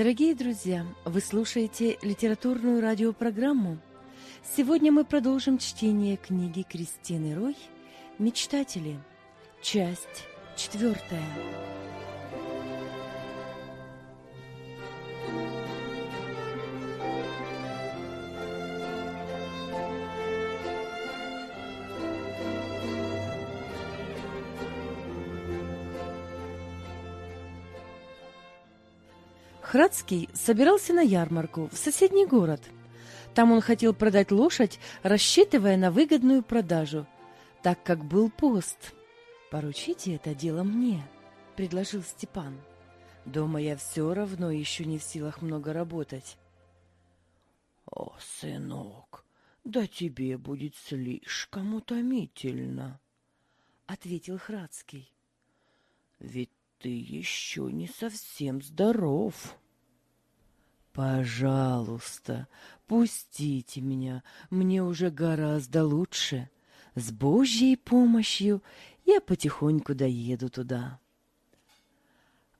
Дорогие друзья, вы слушаете литературную радиопрограмму. Сегодня мы продолжим чтение книги Кристины Рой «Мечтатели». Часть четвертая. Храдский собирался на ярмарку в соседний город. Там он хотел продать лошадь, рассчитывая на выгодную продажу, так как был пост. «Поручите это дело мне», — предложил Степан. «Дома я все равно еще не в силах много работать». «О, сынок, да тебе будет слишком утомительно», — ответил Храдский. «Ведь ты еще не совсем здоров». «Пожалуйста, пустите меня, мне уже гораздо лучше. С Божьей помощью я потихоньку доеду туда.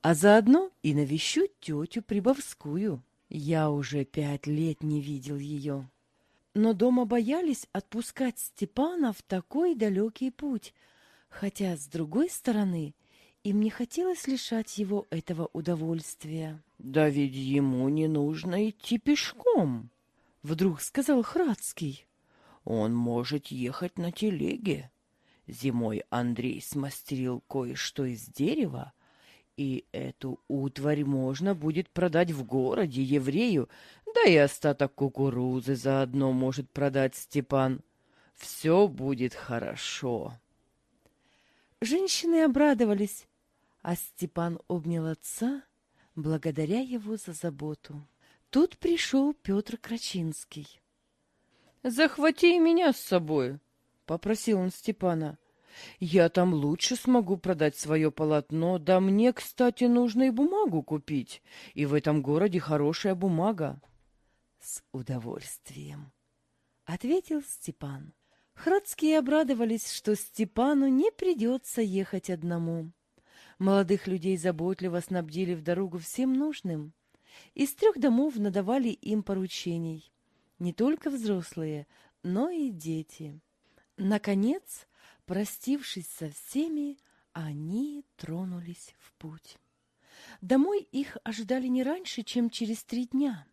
А заодно и навещу тетю Прибовскую. Я уже пять лет не видел ее. Но дома боялись отпускать Степана в такой далекий путь, хотя, с другой стороны, им не хотелось лишать его этого удовольствия. «Да ведь ему не нужно идти пешком», — вдруг сказал Храдский. «Он может ехать на телеге. Зимой Андрей смастерил кое-что из дерева, и эту утварь можно будет продать в городе еврею, да и остаток кукурузы заодно может продать Степан. Все будет хорошо». Женщины обрадовались, а Степан обнял отца, благодаря его за заботу. Тут пришел Петр Крачинский. «Захвати меня с собой», — попросил он Степана. «Я там лучше смогу продать свое полотно, да мне, кстати, нужно и бумагу купить, и в этом городе хорошая бумага». «С удовольствием», — ответил Степан. Храдские обрадовались, что Степану не придется ехать одному. Молодых людей заботливо снабдили в дорогу всем нужным. Из трех домов надавали им поручений. Не только взрослые, но и дети. Наконец, простившись со всеми, они тронулись в путь. Домой их ожидали не раньше, чем через три дня.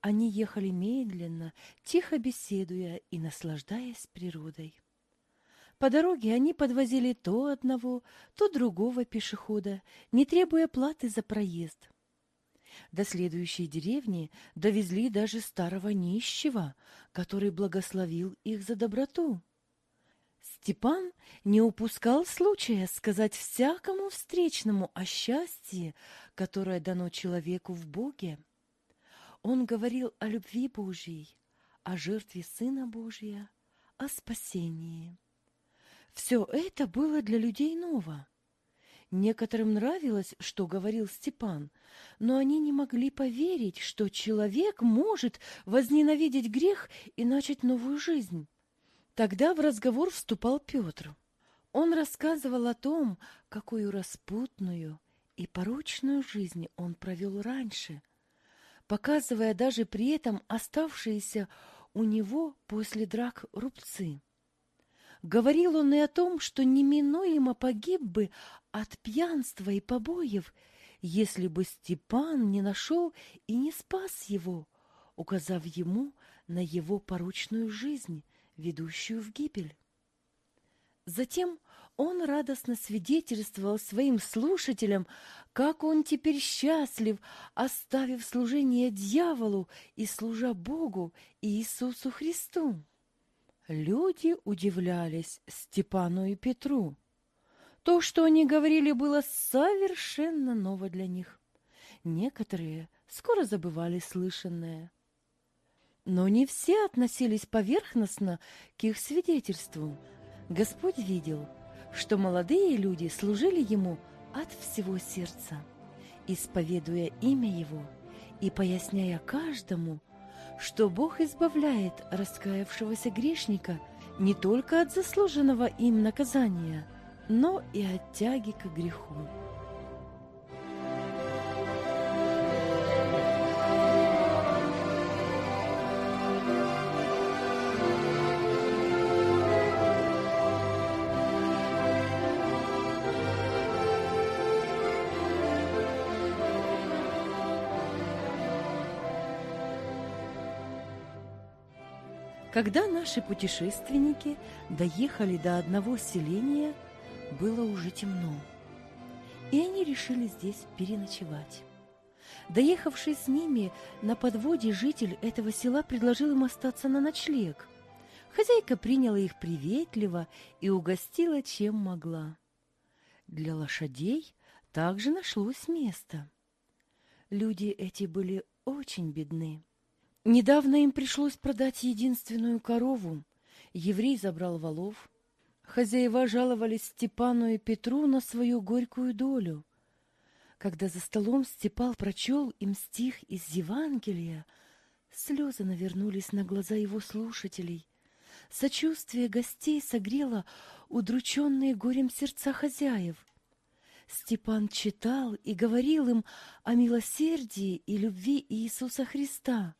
Они ехали медленно, тихо беседуя и наслаждаясь природой. По дороге они подвозили то одного, то другого пешехода, не требуя платы за проезд. До следующей деревни довезли даже старого нищего, который благословил их за доброту. Степан не упускал случая сказать всякому встречному о счастье, которое дано человеку в Боге. Он говорил о любви Божьей, о жертве Сына Божия, о спасении. Все это было для людей ново. Некоторым нравилось, что говорил Степан, но они не могли поверить, что человек может возненавидеть грех и начать новую жизнь. Тогда в разговор вступал Петр. Он рассказывал о том, какую распутную и порочную жизнь он провел раньше, показывая даже при этом оставшиеся у него после драк рубцы. Говорил он и о том, что неминуемо погиб бы от пьянства и побоев, если бы Степан не нашел и не спас его, указав ему на его порочную жизнь, ведущую в гибель. Затем он радостно свидетельствовал своим слушателям, как он теперь счастлив, оставив служение дьяволу и служа Богу и Иисусу Христу. Люди удивлялись Степану и Петру. То, что они говорили, было совершенно ново для них. Некоторые скоро забывали слышанное. Но не все относились поверхностно к их свидетельству. Господь видел, что молодые люди служили Ему от всего сердца, исповедуя имя Его и поясняя каждому – что Бог избавляет раскаявшегося грешника не только от заслуженного им наказания, но и от тяги к греху. Когда наши путешественники доехали до одного селения, было уже темно, и они решили здесь переночевать. Доехавший с ними на подводе житель этого села предложил им остаться на ночлег. Хозяйка приняла их приветливо и угостила, чем могла. Для лошадей также нашлось место. Люди эти были очень бедны. Недавно им пришлось продать единственную корову. Еврей забрал волов. Хозяева жаловались Степану и Петру на свою горькую долю. Когда за столом Степан прочел им стих из Евангелия, слезы навернулись на глаза его слушателей. Сочувствие гостей согрело удрученные горем сердца хозяев. Степан читал и говорил им о милосердии и любви Иисуса Христа,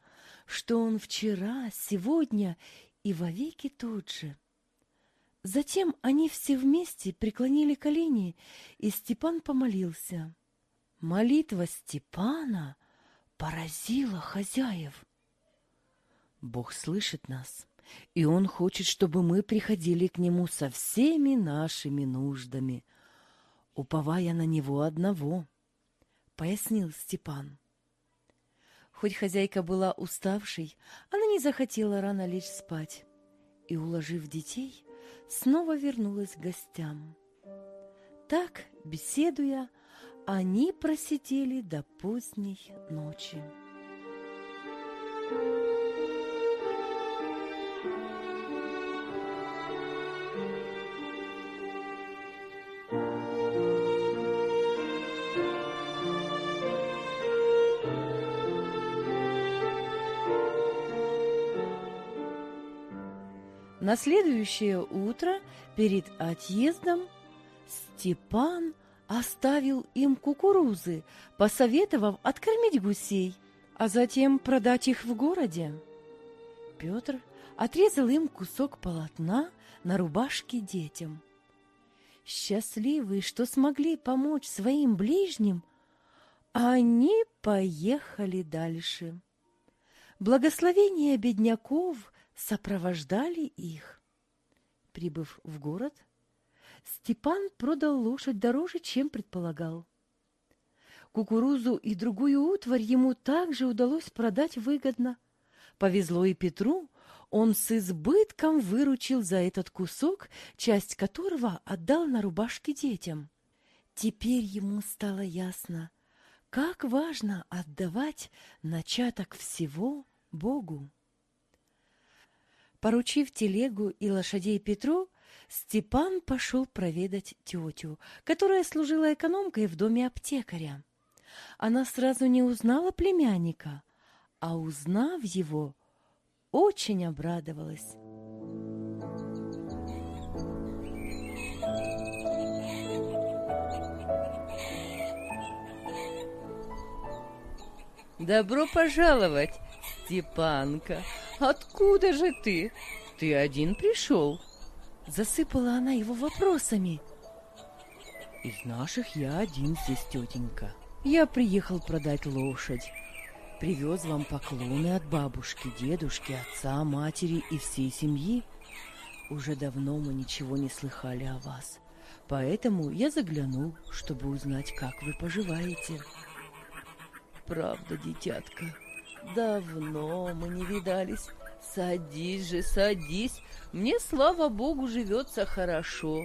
что Он вчера, сегодня и вовеки тот же. Затем они все вместе преклонили колени, и Степан помолился. Молитва Степана поразила хозяев. Бог слышит нас, и Он хочет, чтобы мы приходили к Нему со всеми нашими нуждами, уповая на Него одного, — пояснил Степан. Хоть хозяйка была уставшей, она не захотела рано лечь спать и, уложив детей, снова вернулась к гостям. Так, беседуя, они просидели до поздней ночи. На следующее утро перед отъездом Степан оставил им кукурузы, посоветовав откормить гусей, а затем продать их в городе. Петр отрезал им кусок полотна на рубашке детям. Счастливые, что смогли помочь своим ближним, они поехали дальше. Благословения бедняков сопровождали их. Прибыв в город, Степан продал лошадь дороже, чем предполагал. Кукурузу и другую утварь ему также удалось продать выгодно. Повезло и Петру, он с избытком выручил за этот кусок, часть которого отдал на рубашки детям. Теперь ему стало ясно, как важно отдавать начаток всего Богу. Поручив телегу и лошадей Петру, Степан пошел проведать тетю, которая служила экономкой в доме аптекаря. Она сразу не узнала племянника, а узнав его, очень обрадовалась. Добро пожаловать, Степанка! Откуда же ты? Ты один пришел? Засыпала она его вопросами. Из наших я один здесь, тетенька. Я приехал продать лошадь. Привез вам поклоны от бабушки, дедушки, отца, матери и всей семьи. Уже давно мы ничего не слыхали о вас. Поэтому я заглянул, чтобы узнать, как вы поживаете. Правда, дитятка, давно мы не видались. Садись же, садись. Мне, слава богу, живется хорошо.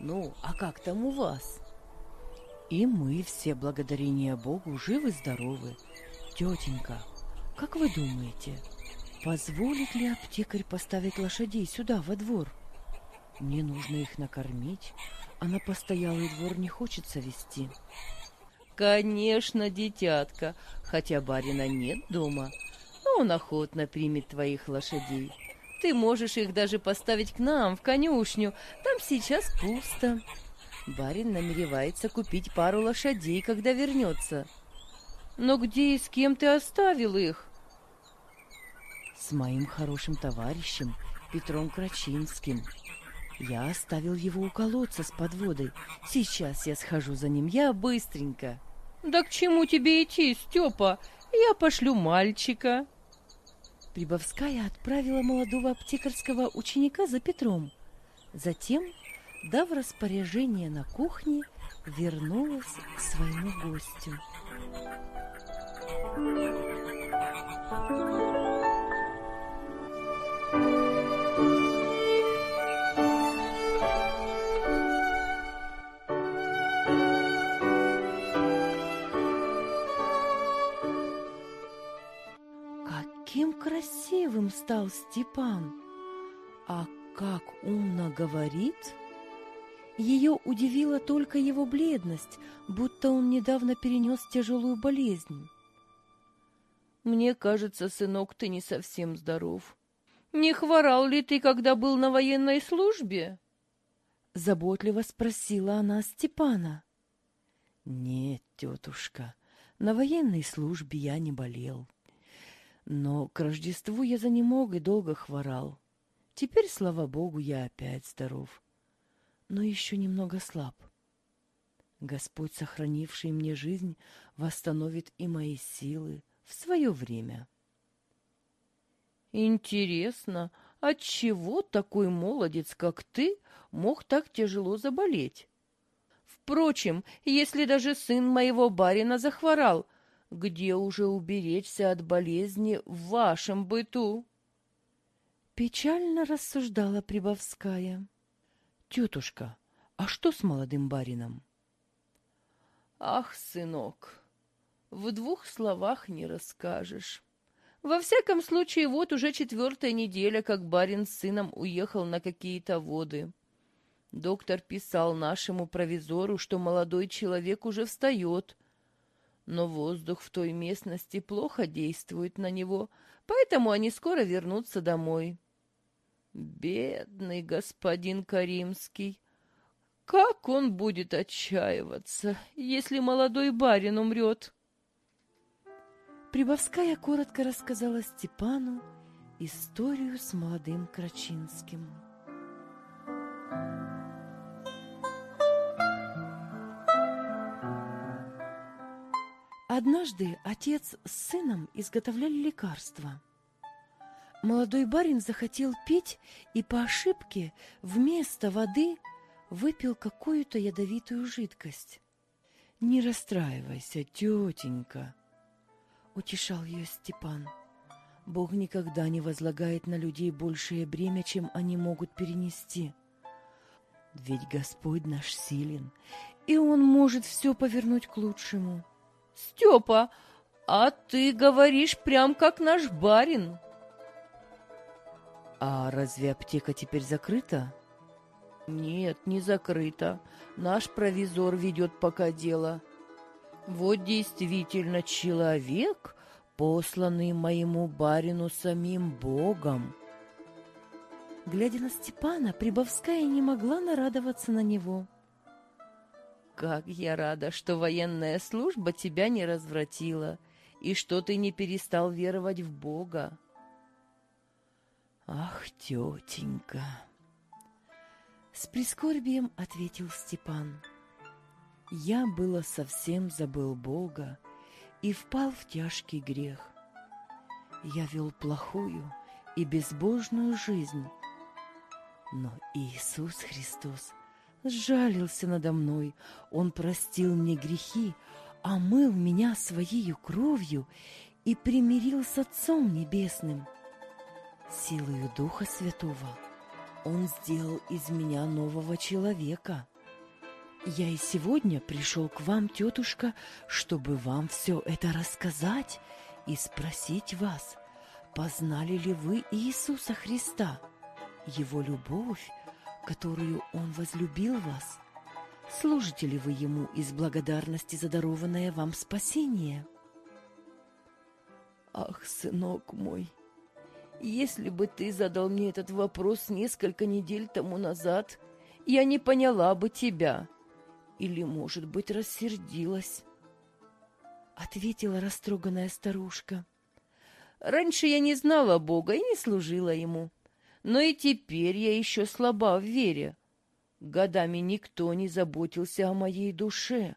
Ну, а как там у вас? И мы все, благодарение Богу, живы-здоровы. Тетенька, как вы думаете, позволит ли аптекарь поставить лошадей сюда, во двор? Мне нужно их накормить, а на постоялый двор не хочется вести. Конечно, дитятка, хотя барина нет дома, но он охотно примет твоих лошадей. Ты можешь их даже поставить к нам, в конюшню. Там сейчас пусто. Барин намеревается купить пару лошадей, когда вернется. Но где и с кем ты оставил их? С моим хорошим товарищем Петром Крачинским. Я оставил его у колодца с подводой. Сейчас я схожу за ним, я быстренько. Да к чему тебе идти, Степа? Я пошлю мальчика. Прибовская отправила молодого аптекарского ученика за Петром. Затем, дав распоряжение на кухне, вернулась к своему гостю. Каким красивым стал Степан! А как умно говорит! Ее удивила только его бледность, будто он недавно перенес тяжелую болезнь. «Мне кажется, сынок, ты не совсем здоров. Не хворал ли ты, когда был на военной службе?» Заботливо спросила она Степана. «Нет, тетушка, на военной службе я не болел. Но к Рождеству я занемог и долго хворал. Теперь, слава богу, я опять здоров, но еще немного слаб. Господь, сохранивший мне жизнь, восстановит и мои силы в свое время. Интересно, отчего такой молодец, как ты, мог так тяжело заболеть? Впрочем, если даже сын моего барина захворал, где уже уберечься от болезни в вашем быту? Печально рассуждала Прибовская. Тетушка, а что с молодым барином? Ах, сынок, в двух словах не расскажешь. Во всяком случае, вот уже четвертая неделя, как барин с сыном уехал на какие-то воды. Доктор писал нашему провизору, что молодой человек уже встает, но воздух в той местности плохо действует на него, поэтому они скоро вернутся домой. Бедный господин Каримский! Как он будет отчаиваться, если молодой барин умрет? Прибовская коротко рассказала Степану историю с молодым Крачинским. Однажды отец с сыном изготовляли лекарства. Молодой барин захотел пить и по ошибке вместо воды выпил какую-то ядовитую жидкость. «Не расстраивайся, тетенька», — утешал ее Степан. «Бог никогда не возлагает на людей большее бремя, чем они могут перенести. Ведь Господь наш силен, и Он может все повернуть к лучшему». Степа, а ты говоришь прям как наш барин. А разве аптека теперь закрыта? Нет, не закрыта. Наш провизор ведет пока дело. Вот действительно человек, посланный моему барину самим Богом. Глядя на Степана, Прибовская не могла нарадоваться на него. Как я рада, что военная служба тебя не развратила и что ты не перестал веровать в Бога. Ах, тетенька! С прискорбием ответил Степан. Я было совсем забыл Бога и впал в тяжкий грех. Я вел плохую и безбожную жизнь. Но Иисус Христос сжалился надо мной, Он простил мне грехи, омыл меня своей кровью и примирил с Отцом Небесным. Силою Духа Святого Он сделал из меня нового человека. Я и сегодня пришел к вам, тетушка, чтобы вам все это рассказать и спросить вас, познали ли вы Иисуса Христа, Его любовь, которую Он возлюбил вас? Служите ли вы Ему из благодарности за дарованное вам спасение? Ах, сынок мой, если бы ты задал мне этот вопрос несколько недель тому назад, я не поняла бы тебя. Или, может быть, рассердилась. Ответила растроганная старушка. Раньше я не знала Бога и не служила Ему но и теперь я еще слаба в вере. Годами никто не заботился о моей душе,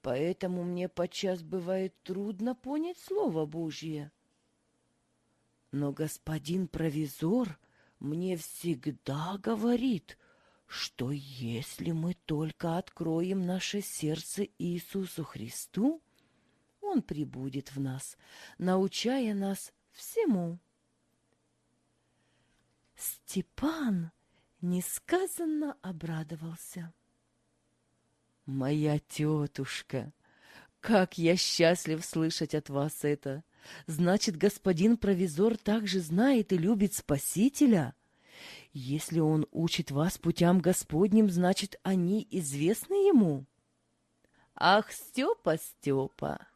поэтому мне подчас бывает трудно понять Слово Божье. Но господин провизор мне всегда говорит, что если мы только откроем наше сердце Иисусу Христу, Он прибудет в нас, научая нас всему. Степан несказанно обрадовался. «Моя тетушка, как я счастлив слышать от вас это! Значит, господин провизор также знает и любит Спасителя? Если он учит вас путям Господним, значит, они известны ему?» «Ах, Степа, Степа,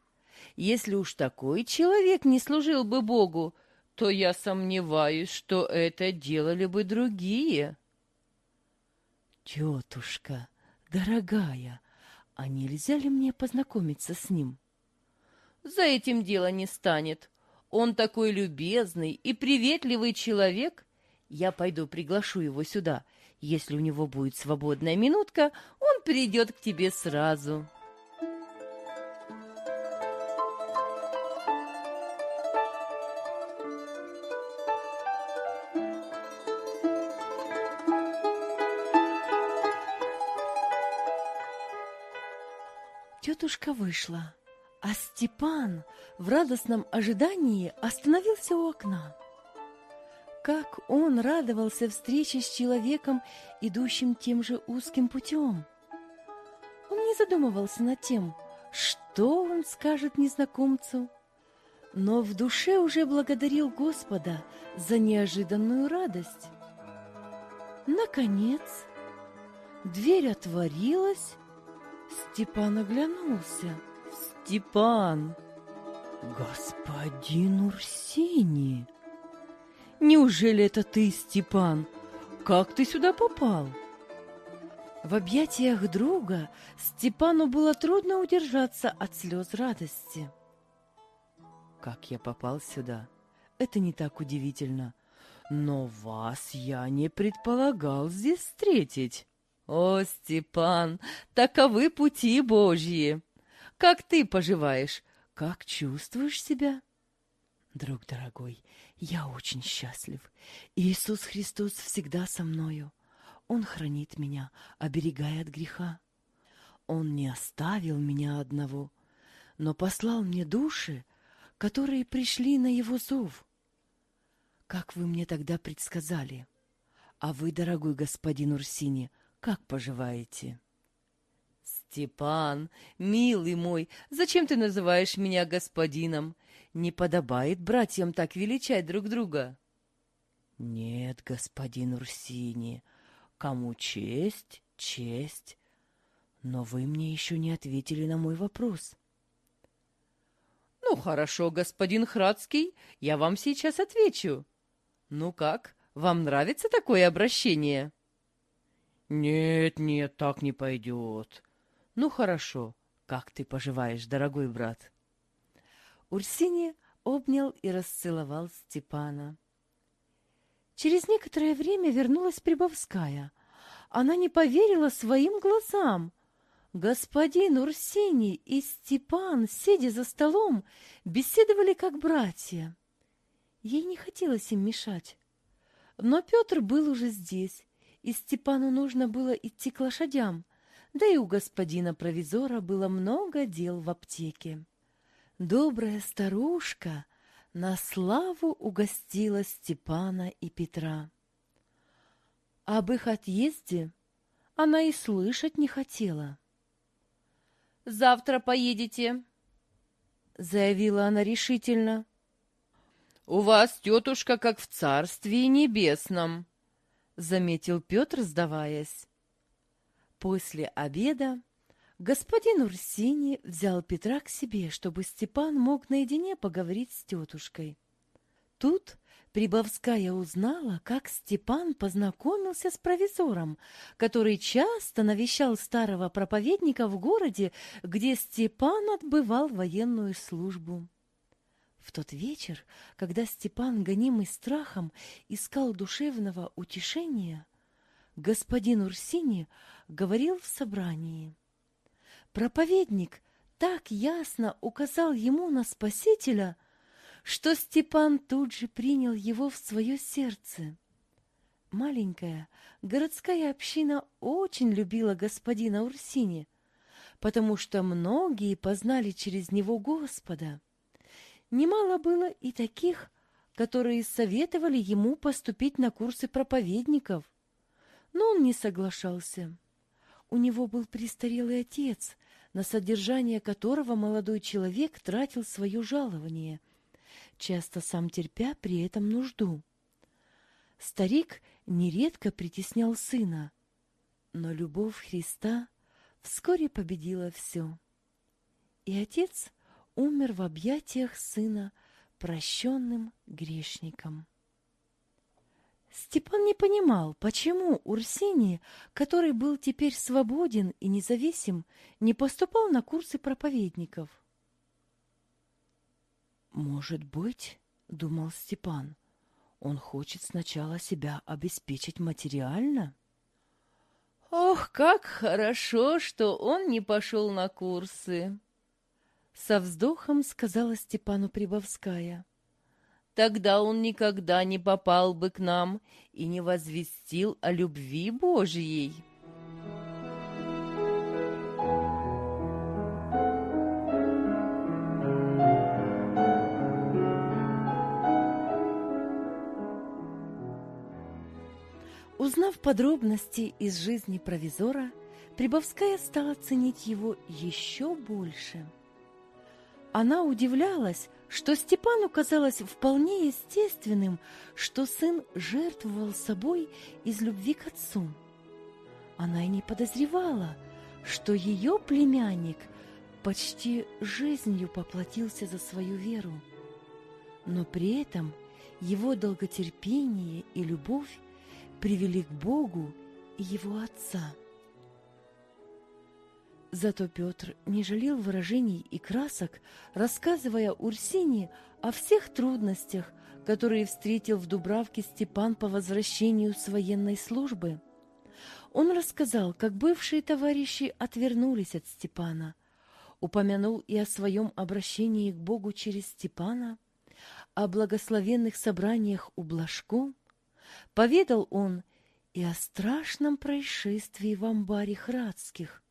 если уж такой человек не служил бы Богу, то я сомневаюсь, что это делали бы другие». «Тетушка, дорогая, а нельзя ли мне познакомиться с ним?» «За этим дело не станет. Он такой любезный и приветливый человек. Я пойду приглашу его сюда. Если у него будет свободная минутка, он придет к тебе сразу». Тетушка вышла, а Степан в радостном ожидании остановился у окна. Как он радовался встрече с человеком, идущим тем же узким путем. Он не задумывался над тем, что он скажет незнакомцу, но в душе уже благодарил Господа за неожиданную радость. Наконец, дверь отворилась, Степан оглянулся. «Степан! Господин Урсини! Неужели это ты, Степан? Как ты сюда попал?» В объятиях друга Степану было трудно удержаться от слез радости. «Как я попал сюда? Это не так удивительно. Но вас я не предполагал здесь встретить». «О, Степан, таковы пути Божьи! Как ты поживаешь? Как чувствуешь себя?» «Друг дорогой, я очень счастлив. Иисус Христос всегда со мною. Он хранит меня, оберегая от греха. Он не оставил меня одного, но послал мне души, которые пришли на его зов. Как вы мне тогда предсказали. А вы, дорогой господин Урсини, как поживаете?» «Степан, милый мой, зачем ты называешь меня господином? Не подобает братьям так величать друг друга». «Нет, господин Урсини, кому честь, честь. Но вы мне еще не ответили на мой вопрос». «Ну, хорошо, господин Храдский, я вам сейчас отвечу. Ну как, вам нравится такое обращение?» «Нет, нет, так не пойдет. Ну, хорошо. Как ты поживаешь, дорогой брат?» Урсини обнял и расцеловал Степана. Через некоторое время вернулась Прибовская. Она не поверила своим глазам. Господин Урсини и Степан, сидя за столом, беседовали как братья. Ей не хотелось им мешать. Но Петр был уже здесь и Степану нужно было идти к лошадям, да и у господина провизора было много дел в аптеке. Добрая старушка на славу угостила Степана и Петра. Об их отъезде она и слышать не хотела. «Завтра поедете», — заявила она решительно. «У вас, тетушка, как в царстве небесном», заметил Петр, сдаваясь. После обеда господин Урсини взял Петра к себе, чтобы Степан мог наедине поговорить с тетушкой. Тут Прибовская узнала, как Степан познакомился с провизором, который часто навещал старого проповедника в городе, где Степан отбывал военную службу. В тот вечер, когда Степан, гонимый страхом, искал душевного утешения, господин Урсини говорил в собрании. Проповедник так ясно указал ему на Спасителя, что Степан тут же принял его в свое сердце. Маленькая городская община очень любила господина Урсини, потому что многие познали через него Господа. Немало было и таких, которые советовали ему поступить на курсы проповедников, но он не соглашался. У него был престарелый отец, на содержание которого молодой человек тратил свое жалование, часто сам терпя при этом нужду. Старик нередко притеснял сына, но любовь Христа вскоре победила все. И отец умер в объятиях сына прощенным грешником. Степан не понимал, почему Урсини, который был теперь свободен и независим, не поступал на курсы проповедников. «Может быть, — думал Степан, — он хочет сначала себя обеспечить материально?» «Ох, как хорошо, что он не пошел на курсы!» Со вздохом сказала Степану Прибовская. Тогда он никогда не попал бы к нам и не возвестил о любви Божьей. Узнав подробности из жизни провизора, Прибовская стала ценить его еще больше. Она удивлялась, что Степану казалось вполне естественным, что сын жертвовал собой из любви к отцу. Она и не подозревала, что ее племянник почти жизнью поплатился за свою веру. Но при этом его долготерпение и любовь привели к Богу и его отца. Зато Петр не жалел выражений и красок, рассказывая Урсине о всех трудностях, которые встретил в Дубравке Степан по возвращению с военной службы. Он рассказал, как бывшие товарищи отвернулись от Степана, упомянул и о своем обращении к Богу через Степана, о благословенных собраниях у Блажко, Поведал он и о страшном происшествии в амбаре Храдских.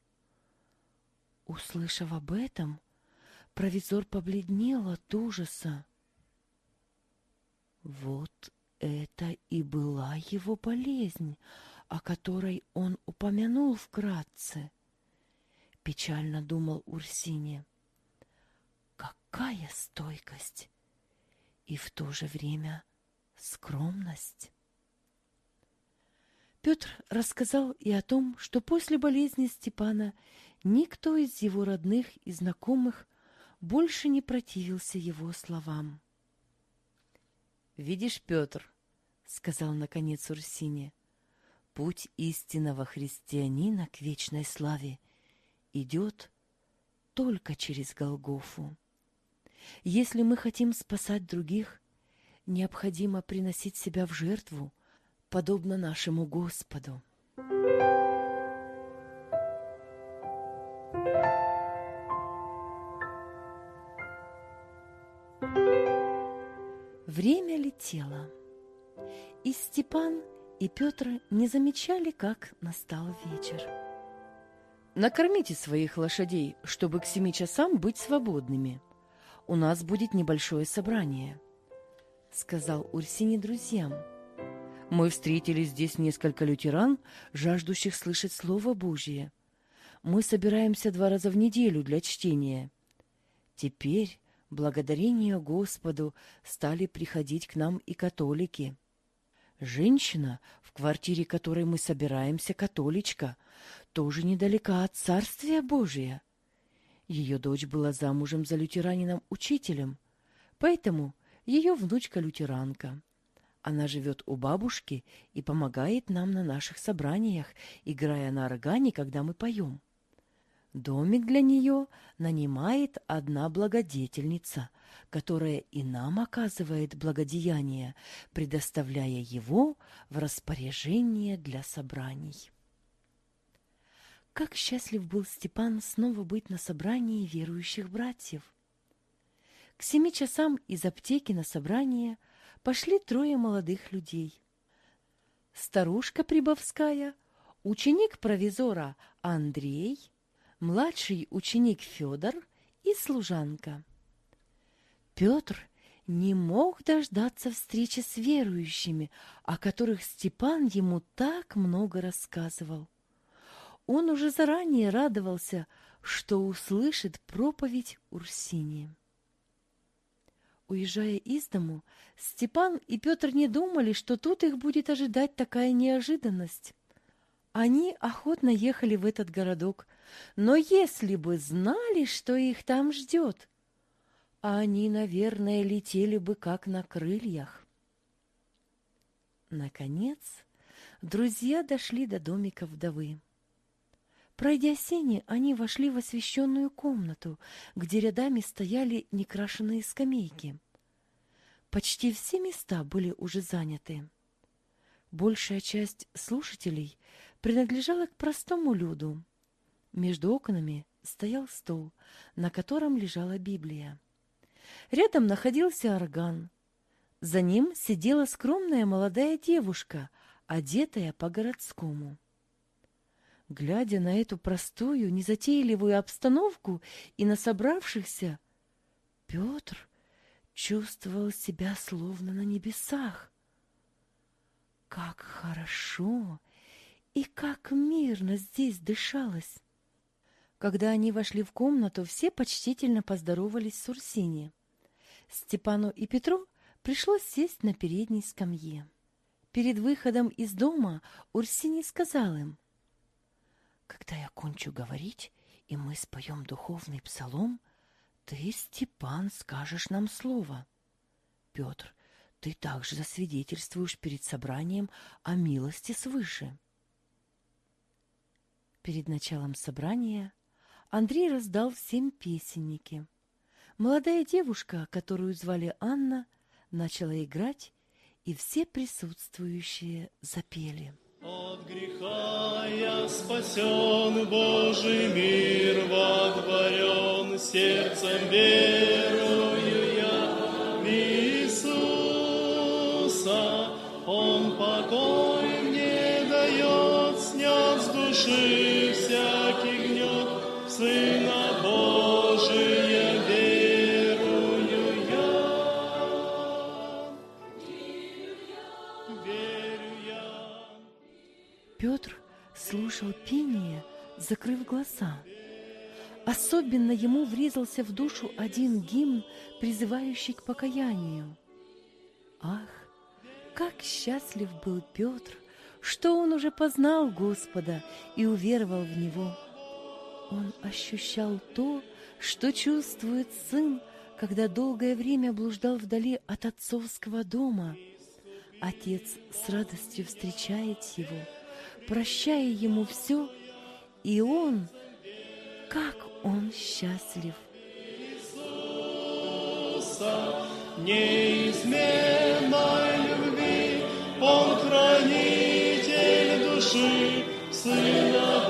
Услышав об этом, провизор побледнел от ужаса. Вот это и была его болезнь, о которой он упомянул вкратце. Печально думал Урсине. Какая стойкость и в то же время скромность! Петр рассказал и о том, что после болезни Степана никто из его родных и знакомых больше не противился его словам. «Видишь, Петр, — сказал наконец Урсине, — путь истинного христианина к вечной славе идет только через Голгофу. Если мы хотим спасать других, необходимо приносить себя в жертву, подобно нашему Господу. Время летело, и Степан и Петр не замечали, как настал вечер. Накормите своих лошадей, чтобы к семи часам быть свободными. У нас будет небольшое собрание, — сказал Урсини друзьям. Мы встретили здесь несколько лютеран, жаждущих слышать Слово Божье. Мы собираемся два раза в неделю для чтения. Теперь, благодарение Господу, стали приходить к нам и католики. Женщина, в квартире которой мы собираемся, католичка, тоже недалека от Царствия Божия. Ее дочь была замужем за лютеранином-учителем, поэтому ее внучка лютеранка. Она живет у бабушки и помогает нам на наших собраниях, играя на органе, когда мы поем. Домик для нее нанимает одна благодетельница, которая и нам оказывает благодеяние, предоставляя его в распоряжение для собраний. Как счастлив был Степан снова быть на собрании верующих братьев! К семи часам из аптеки на собрание пошли трое молодых людей. Старушка Прибовская, ученик провизора Андрей, младший ученик Федор и служанка. Петр не мог дождаться встречи с верующими, о которых Степан ему так много рассказывал. Он уже заранее радовался, что услышит проповедь Урсини. Уезжая из дому, Степан и Петр не думали, что тут их будет ожидать такая неожиданность. Они охотно ехали в этот городок, но если бы знали, что их там ждет, они, наверное, летели бы как на крыльях. Наконец, друзья дошли до домика вдовы. Пройдя сени, они вошли в освещенную комнату, где рядами стояли некрашенные скамейки. Почти все места были уже заняты. Большая часть слушателей принадлежала к простому люду. Между окнами стоял стол, на котором лежала Библия. Рядом находился орган. За ним сидела скромная молодая девушка, одетая по-городскому. Глядя на эту простую, незатейливую обстановку и на собравшихся, Петр чувствовал себя словно на небесах. Как хорошо и как мирно здесь дышалось! Когда они вошли в комнату, все почтительно поздоровались с Урсини. Степану и Петру пришлось сесть на передней скамье. Перед выходом из дома Урсини сказал им — когда я кончу говорить, и мы споем духовный псалом, ты, Степан, скажешь нам слово. Петр, ты также засвидетельствуешь перед собранием о милости свыше. Перед началом собрания Андрей раздал всем песенники. Молодая девушка, которую звали Анна, начала играть, и все присутствующие запели. От греха я спасен, Божий мир водворен, сердцем верую я в Иисуса. Он покой мне дает, снят с души глаза. Особенно ему врезался в душу один гимн, призывающий к покаянию. Ах, как счастлив был Петр, что он уже познал Господа и уверовал в Него. Он ощущал то, что чувствует сын, когда долгое время блуждал вдали от отцовского дома. Отец с радостью встречает его – прощая ему все, и он, как он счастлив. Неизменной любви, Он хранитель души, Сына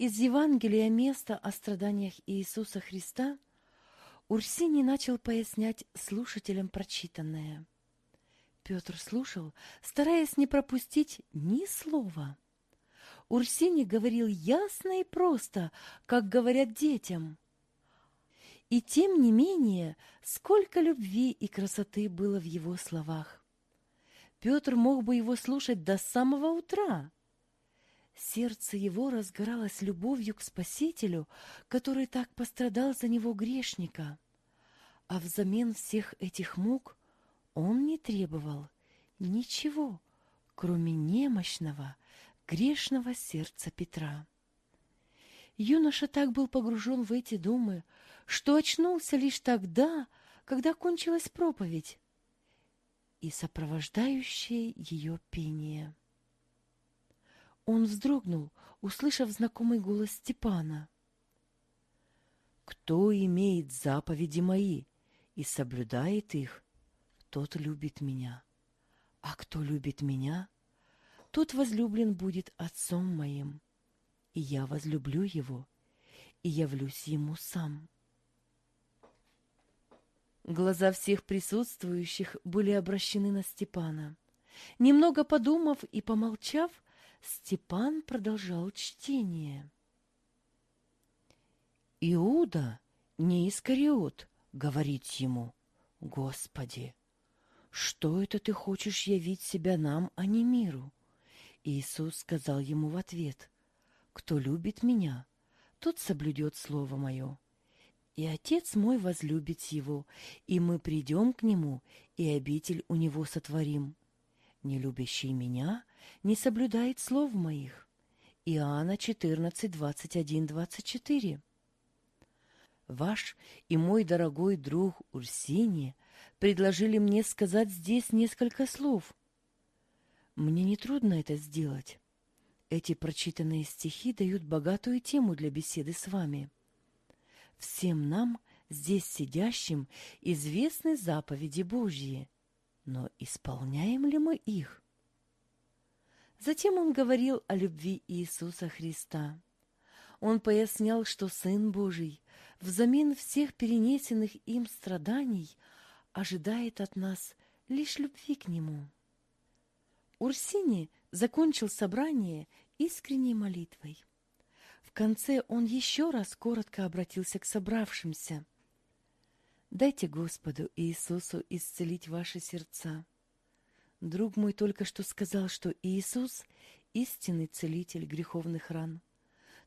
из Евангелия место о страданиях Иисуса Христа, Урсиний начал пояснять слушателям прочитанное. Петр слушал, стараясь не пропустить ни слова. Урсиний говорил ясно и просто, как говорят детям. И тем не менее, сколько любви и красоты было в его словах. Петр мог бы его слушать до самого утра. Сердце его разгоралось любовью к Спасителю, который так пострадал за него грешника. А взамен всех этих мук он не требовал ничего, кроме немощного, грешного сердца Петра. Юноша так был погружен в эти думы, что очнулся лишь тогда, когда кончилась проповедь и сопровождающее ее пение. Он вздрогнул, услышав знакомый голос Степана. «Кто имеет заповеди мои и соблюдает их, тот любит меня. А кто любит меня, тот возлюблен будет отцом моим, и я возлюблю его, и явлюсь ему сам». Глаза всех присутствующих были обращены на Степана. Немного подумав и помолчав, Степан продолжал чтение. Иуда, не Искариот, говорит ему, «Господи, что это ты хочешь явить себя нам, а не миру?» Иисус сказал ему в ответ, «Кто любит меня, тот соблюдет слово мое. И Отец мой возлюбит его, и мы придем к нему, и обитель у него сотворим. Не любящий меня не соблюдает слов моих». Иоанна 14, 21, 24. Ваш и мой дорогой друг Урсини предложили мне сказать здесь несколько слов. Мне нетрудно это сделать. Эти прочитанные стихи дают богатую тему для беседы с вами. Всем нам, здесь сидящим, известны заповеди Божьи, но исполняем ли мы их? Затем он говорил о любви Иисуса Христа. Он пояснял, что Сын Божий взамен всех перенесенных им страданий ожидает от нас лишь любви к Нему. Урсини закончил собрание искренней молитвой. В конце он еще раз коротко обратился к собравшимся. «Дайте Господу Иисусу исцелить ваши сердца. Друг мой только что сказал, что Иисус — истинный целитель греховных ран.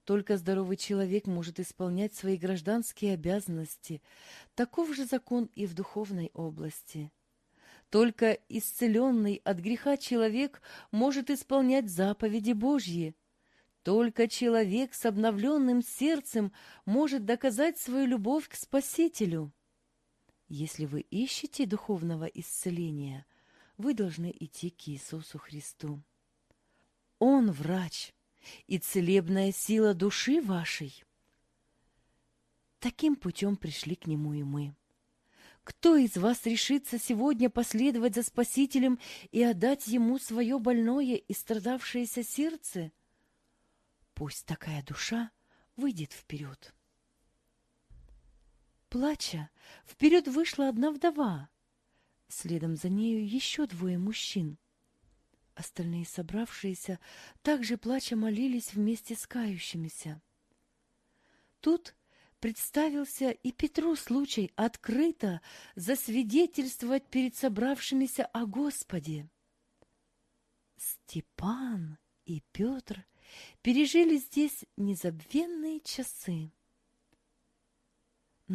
Только здоровый человек может исполнять свои гражданские обязанности. Таков же закон и в духовной области. Только исцеленный от греха человек может исполнять заповеди Божьи. Только человек с обновленным сердцем может доказать свою любовь к Спасителю. Если вы ищете духовного исцеления, вы должны идти к Иисусу Христу. Он врач – и целебная сила души вашей. Таким путем пришли к Нему и мы. Кто из вас решится сегодня последовать за Спасителем и отдать Ему свое больное и страдавшееся сердце? Пусть такая душа выйдет вперед. Плача, вперед вышла одна вдова. Следом за нею еще двое мужчин. Остальные собравшиеся также плача молились вместе с кающимися. Тут представился и Петру случай открыто засвидетельствовать перед собравшимися о Господе. Степан и Петр пережили здесь незабвенные часы.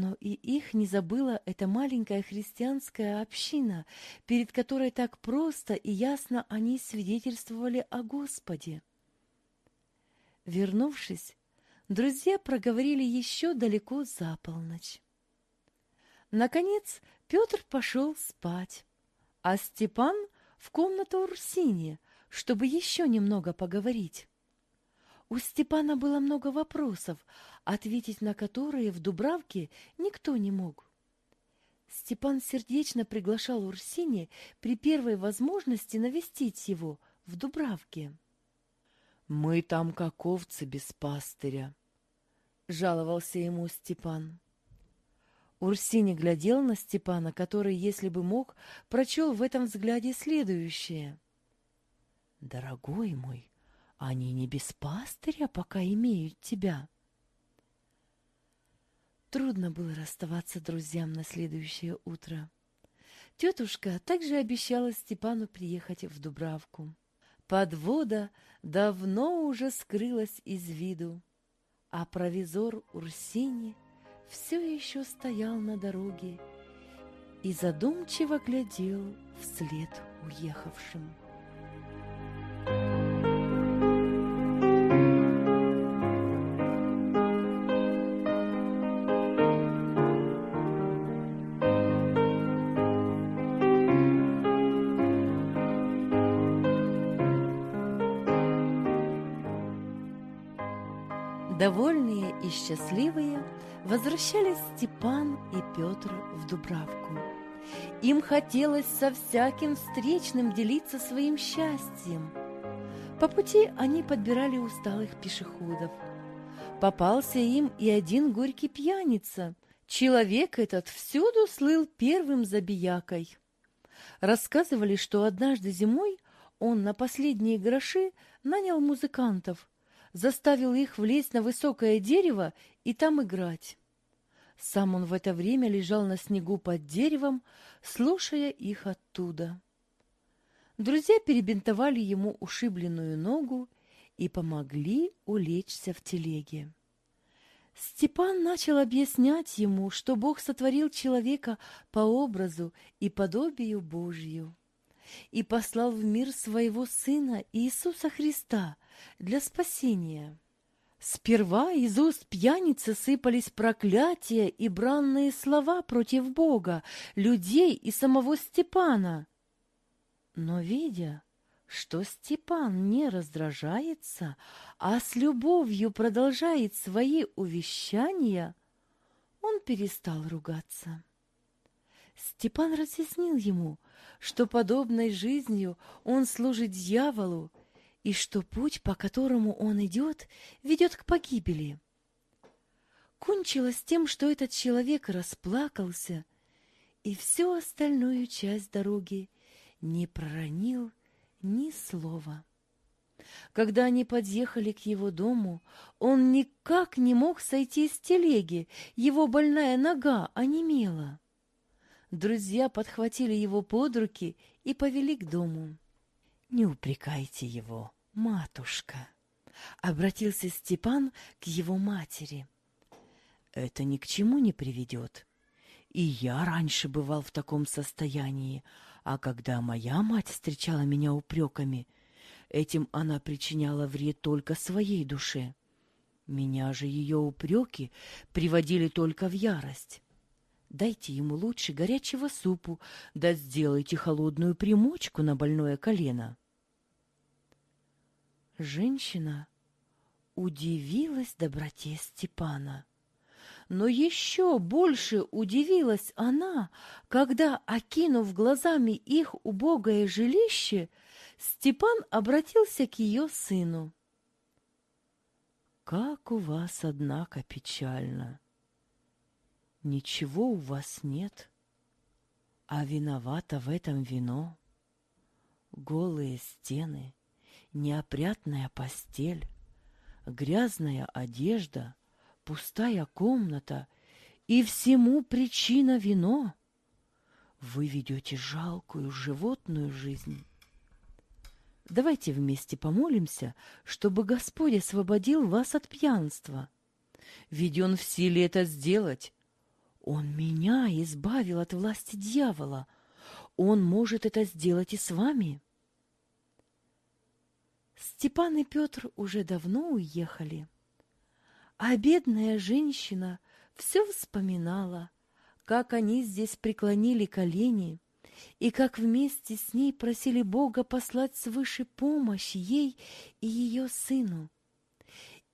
Но и их не забыла эта маленькая христианская община, перед которой так просто и ясно они свидетельствовали о Господе. Вернувшись, друзья проговорили еще далеко за полночь. Наконец Петр пошел спать, а Степан в комнату Урсини, чтобы еще немного поговорить. У Степана было много вопросов, ответить на которые в Дубравке никто не мог. Степан сердечно приглашал Урсини при первой возможности навестить его в Дубравке. «Мы там как овцы без пастыря», — жаловался ему Степан. Урсини глядел на Степана, который, если бы мог, прочел в этом взгляде следующее. «Дорогой мой, они не без пастыря пока имеют тебя». Трудно было расставаться друзьям на следующее утро. Тетушка также обещала Степану приехать в Дубравку. Подвода давно уже скрылась из виду, а провизор Урсини все еще стоял на дороге и задумчиво глядел вслед уехавшим. Довольные и счастливые возвращались Степан и Петр в Дубравку. Им хотелось со всяким встречным делиться своим счастьем. По пути они подбирали усталых пешеходов. Попался им и один горький пьяница. Человек этот всюду слыл первым забиякой. Рассказывали, что однажды зимой он на последние гроши нанял музыкантов – заставил их влезть на высокое дерево и там играть. Сам он в это время лежал на снегу под деревом, слушая их оттуда. Друзья перебинтовали ему ушибленную ногу и помогли улечься в телеге. Степан начал объяснять ему, что Бог сотворил человека по образу и подобию Божью и послал в мир своего Сына Иисуса Христа для спасения. Сперва из уст пьяницы сыпались проклятия и бранные слова против Бога, людей и самого Степана. Но, видя, что Степан не раздражается, а с любовью продолжает свои увещания, он перестал ругаться. Степан разъяснил ему, что подобной жизнью он служит дьяволу, и что путь, по которому он идет, ведет к погибели. Кончилось тем, что этот человек расплакался и всю остальную часть дороги не проронил ни слова. Когда они подъехали к его дому, он никак не мог сойти с телеги, его больная нога онемела. Друзья подхватили его под руки и повели к дому. «Не упрекайте его, матушка!» — обратился Степан к его матери. «Это ни к чему не приведет. И я раньше бывал в таком состоянии, а когда моя мать встречала меня упреками, этим она причиняла вред только своей душе. Меня же ее упреки приводили только в ярость. Дайте ему лучше горячего супу, да сделайте холодную примочку на больное колено. Женщина удивилась доброте Степана. Но еще больше удивилась она, когда, окинув глазами их убогое жилище, Степан обратился к ее сыну. «Как у вас, однако, печально!» Ничего у вас нет, а виновата в этом вино. Голые стены, неопрятная постель, грязная одежда, пустая комната и всему причина вино. Вы ведете жалкую животную жизнь. Давайте вместе помолимся, чтобы Господь освободил вас от пьянства. Ведь Он в силе это сделать, он меня избавил от власти дьявола. Он может это сделать и с вами. Степан и Петр уже давно уехали, а бедная женщина все вспоминала, как они здесь преклонили колени и как вместе с ней просили Бога послать свыше помощь ей и ее сыну.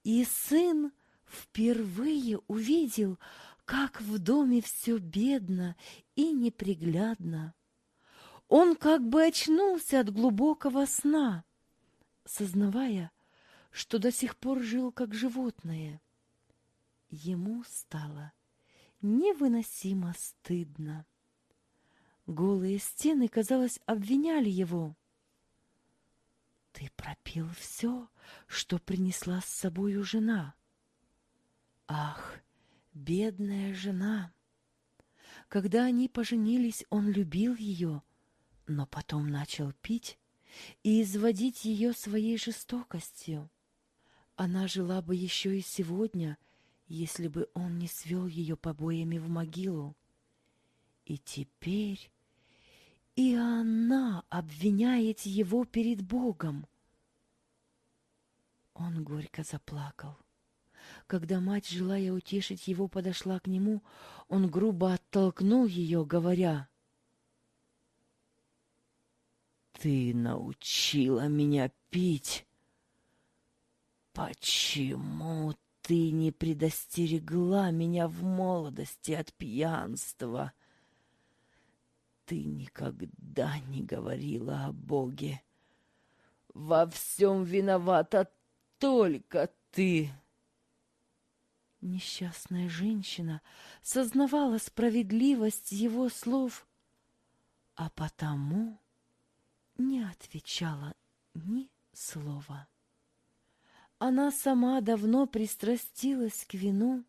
И сын впервые увидел, как в доме все бедно и неприглядно. Он как бы очнулся от глубокого сна, сознавая, что до сих пор жил как животное. Ему стало невыносимо стыдно. Голые стены, казалось, обвиняли его. Ты пропил все, что принесла с собою жена. Ах, бедная жена! Когда они поженились, он любил ее, но потом начал пить и изводить ее своей жестокостью. Она жила бы еще и сегодня, если бы он не свел ее побоями в могилу. И теперь и она обвиняет его перед Богом. Он горько заплакал. Когда мать, желая утешить его, подошла к нему, он грубо оттолкнул ее, говоря, «Ты научила меня пить. Почему ты не предостерегла меня в молодости от пьянства?» ты никогда не говорила о Боге. Во всем виновата только ты. Несчастная женщина сознавала справедливость его слов, а потому не отвечала ни слова. Она сама давно пристрастилась к вину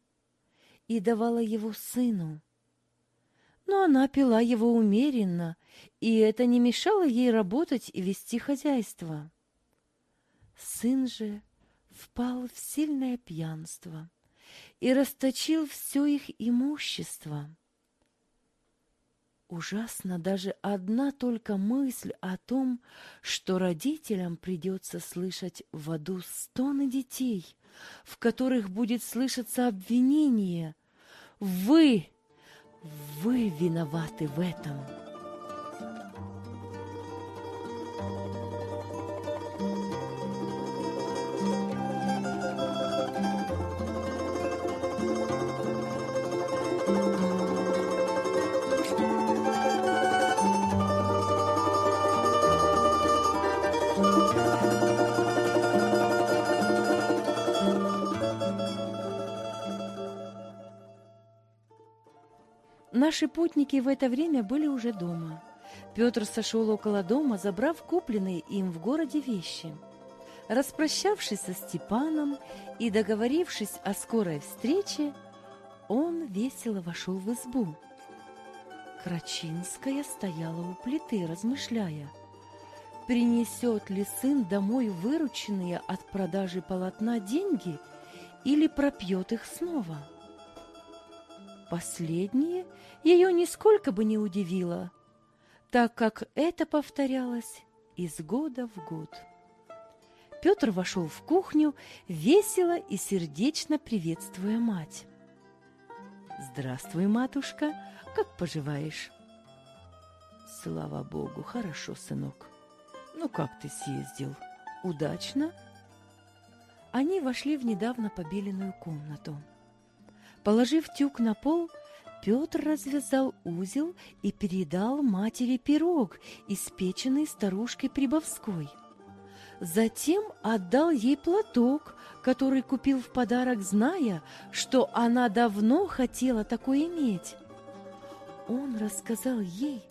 и давала его сыну, но она пила его умеренно, и это не мешало ей работать и вести хозяйство. Сын же впал в сильное пьянство и расточил все их имущество. Ужасно даже одна только мысль о том, что родителям придется слышать в аду стоны детей, в которых будет слышаться обвинение. «Вы вы виноваты в этом. Наши путники в это время были уже дома. Петр сошел около дома, забрав купленные им в городе вещи. Распрощавшись со Степаном и договорившись о скорой встрече, он весело вошел в избу. Крачинская стояла у плиты, размышляя, принесет ли сын домой вырученные от продажи полотна деньги или пропьет их снова. Последнее ее нисколько бы не удивило, так как это повторялось из года в год. Петр вошел в кухню, весело и сердечно приветствуя мать. «Здравствуй, матушка, как поживаешь?» «Слава Богу, хорошо, сынок. Ну, как ты съездил? Удачно?» Они вошли в недавно побеленную комнату. Положив тюк на пол, Петр развязал узел и передал матери пирог, испеченный старушкой Прибовской. Затем отдал ей платок, который купил в подарок, зная, что она давно хотела такой иметь. Он рассказал ей,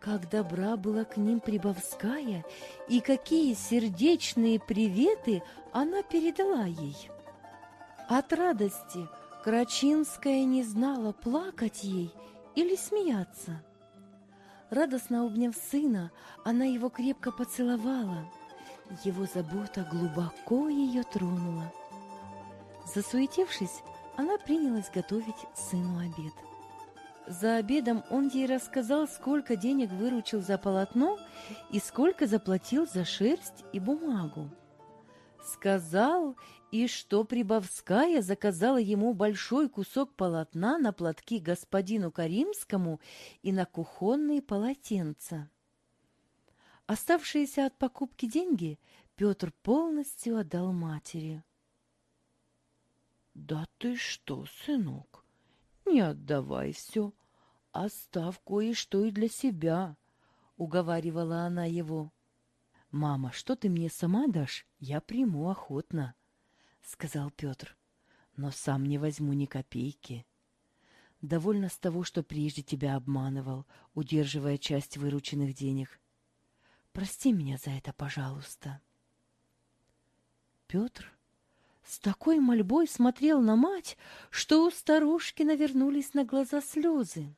как добра была к ним Прибовская и какие сердечные приветы она передала ей. От радости – Крачинская не знала, плакать ей или смеяться. Радостно обняв сына, она его крепко поцеловала. Его забота глубоко ее тронула. Засуетившись, она принялась готовить сыну обед. За обедом он ей рассказал, сколько денег выручил за полотно и сколько заплатил за шерсть и бумагу. Сказал и что Прибовская заказала ему большой кусок полотна на платки господину Каримскому и на кухонные полотенца. Оставшиеся от покупки деньги Петр полностью отдал матери. Да ты что, сынок, не отдавай все, оставь кое-что и для себя, уговаривала она его. Мама, что ты мне сама дашь, я приму охотно, сказал Петр, но сам не возьму ни копейки. Довольно с того, что прежде тебя обманывал, удерживая часть вырученных денег. Прости меня за это, пожалуйста. Петр с такой мольбой смотрел на мать, что у старушки навернулись на глаза слезы.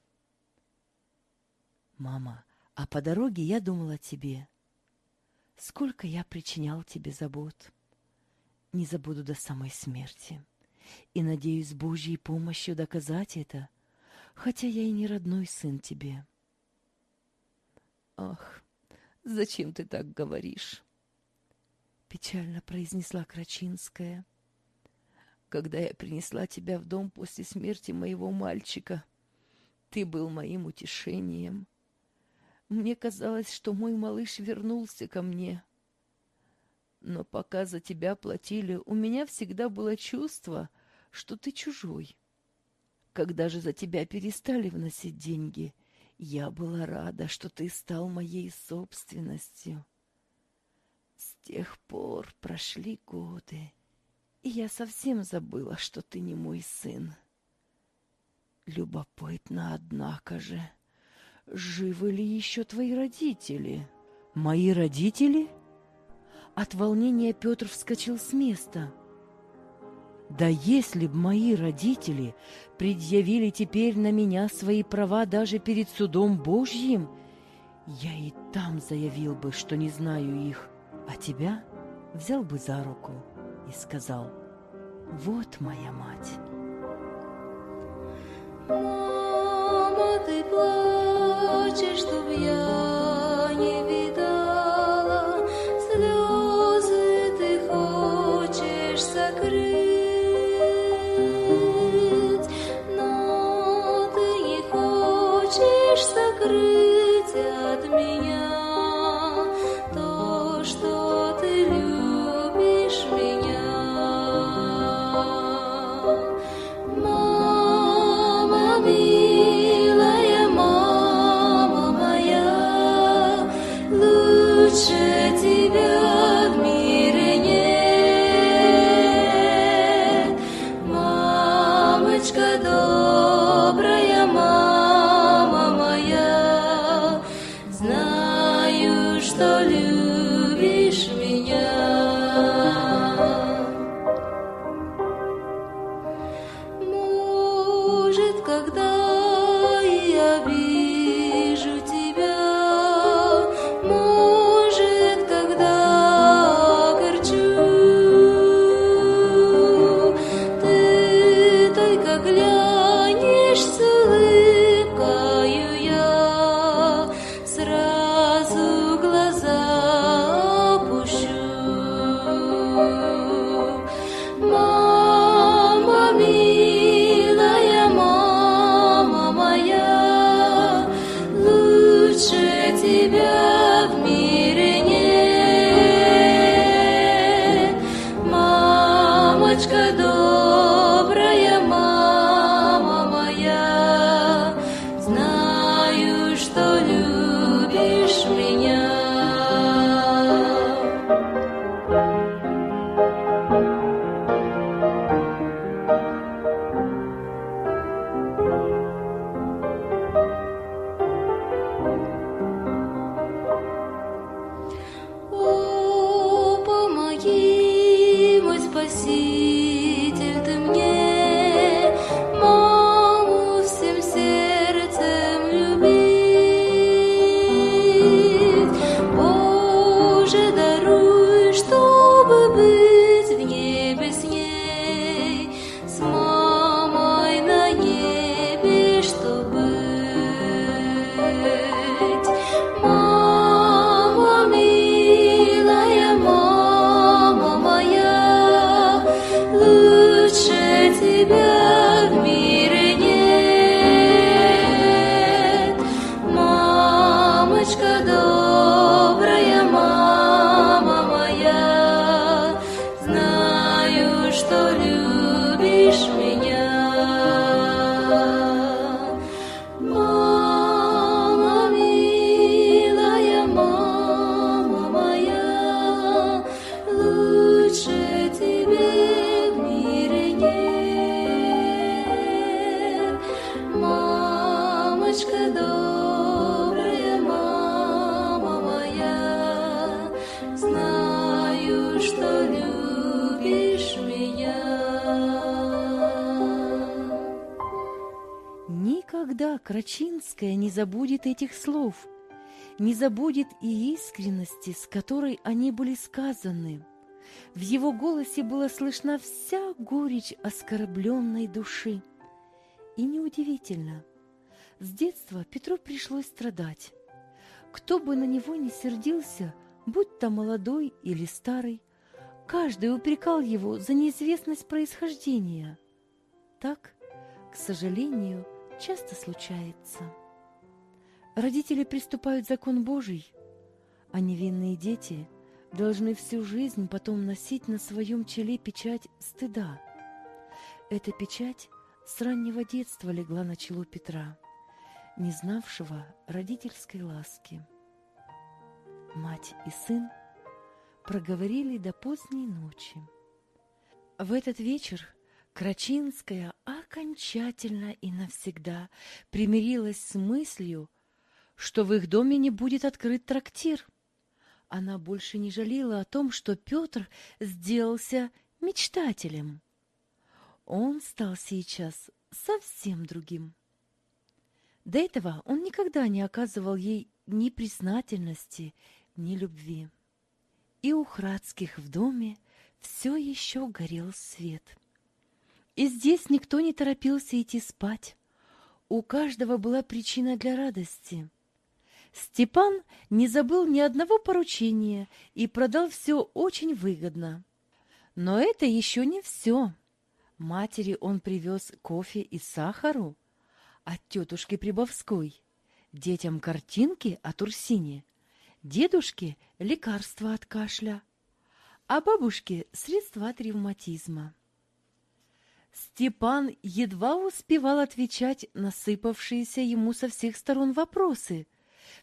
«Мама, а по дороге я думала о тебе. Сколько я причинял тебе забот. Не забуду до самой смерти. И надеюсь с Божьей помощью доказать это, хотя я и не родной сын тебе». «Ах, зачем ты так говоришь?» Печально произнесла Крачинская когда я принесла тебя в дом после смерти моего мальчика. Ты был моим утешением. Мне казалось, что мой малыш вернулся ко мне. Но пока за тебя платили, у меня всегда было чувство, что ты чужой. Когда же за тебя перестали вносить деньги, я была рада, что ты стал моей собственностью. С тех пор прошли годы, и я совсем забыла, что ты не мой сын. Любопытно, однако же, живы ли еще твои родители? Мои родители? От волнения Петр вскочил с места. Да если б мои родители предъявили теперь на меня свои права даже перед судом Божьим, я и там заявил бы, что не знаю их, а тебя взял бы за руку и сказал, «Вот моя мать». Мама, ты плачешь, чтоб я не видала, забудет этих слов, не забудет и искренности, с которой они были сказаны. В его голосе была слышна вся горечь оскорбленной души. И неудивительно, с детства Петру пришлось страдать. Кто бы на него ни сердился, будь то молодой или старый, каждый упрекал его за неизвестность происхождения. Так, к сожалению, часто случается. Родители приступают закон Божий, а невинные дети должны всю жизнь потом носить на своем челе печать стыда. Эта печать с раннего детства легла на чело Петра, не знавшего родительской ласки. Мать и сын проговорили до поздней ночи. В этот вечер Крачинская окончательно и навсегда примирилась с мыслью, что в их доме не будет открыт трактир. Она больше не жалела о том, что Петр сделался мечтателем. Он стал сейчас совсем другим. До этого он никогда не оказывал ей ни признательности, ни любви. И у Храдских в доме все еще горел свет. И здесь никто не торопился идти спать. У каждого была причина для радости. Степан не забыл ни одного поручения и продал все очень выгодно. Но это еще не все. Матери он привез кофе и сахару от тетушки Прибовской, детям картинки от Урсине, дедушке лекарства от кашля, а бабушке средства от ревматизма. Степан едва успевал отвечать на сыпавшиеся ему со всех сторон вопросы.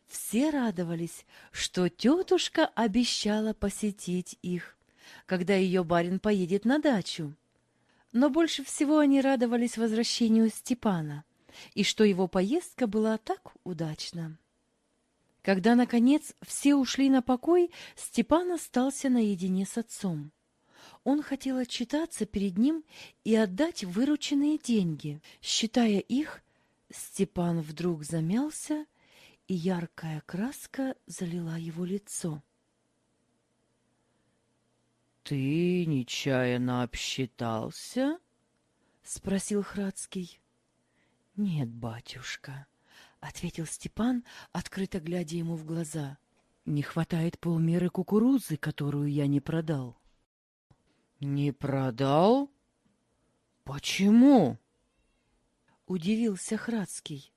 Все радовались, что тетушка обещала посетить их, когда ее барин поедет на дачу. Но больше всего они радовались возвращению Степана и что его поездка была так удачна. Когда, наконец, все ушли на покой, Степан остался наедине с отцом. Он хотел отчитаться перед ним и отдать вырученные деньги. Считая их, Степан вдруг замялся, яркая краска залила его лицо. Ты нечаянно обсчитался? спросил Храдский. Нет, батюшка, ответил Степан, открыто глядя ему в глаза. Не хватает полмеры кукурузы, которую я не продал. Не продал? Почему? Удивился Храдский.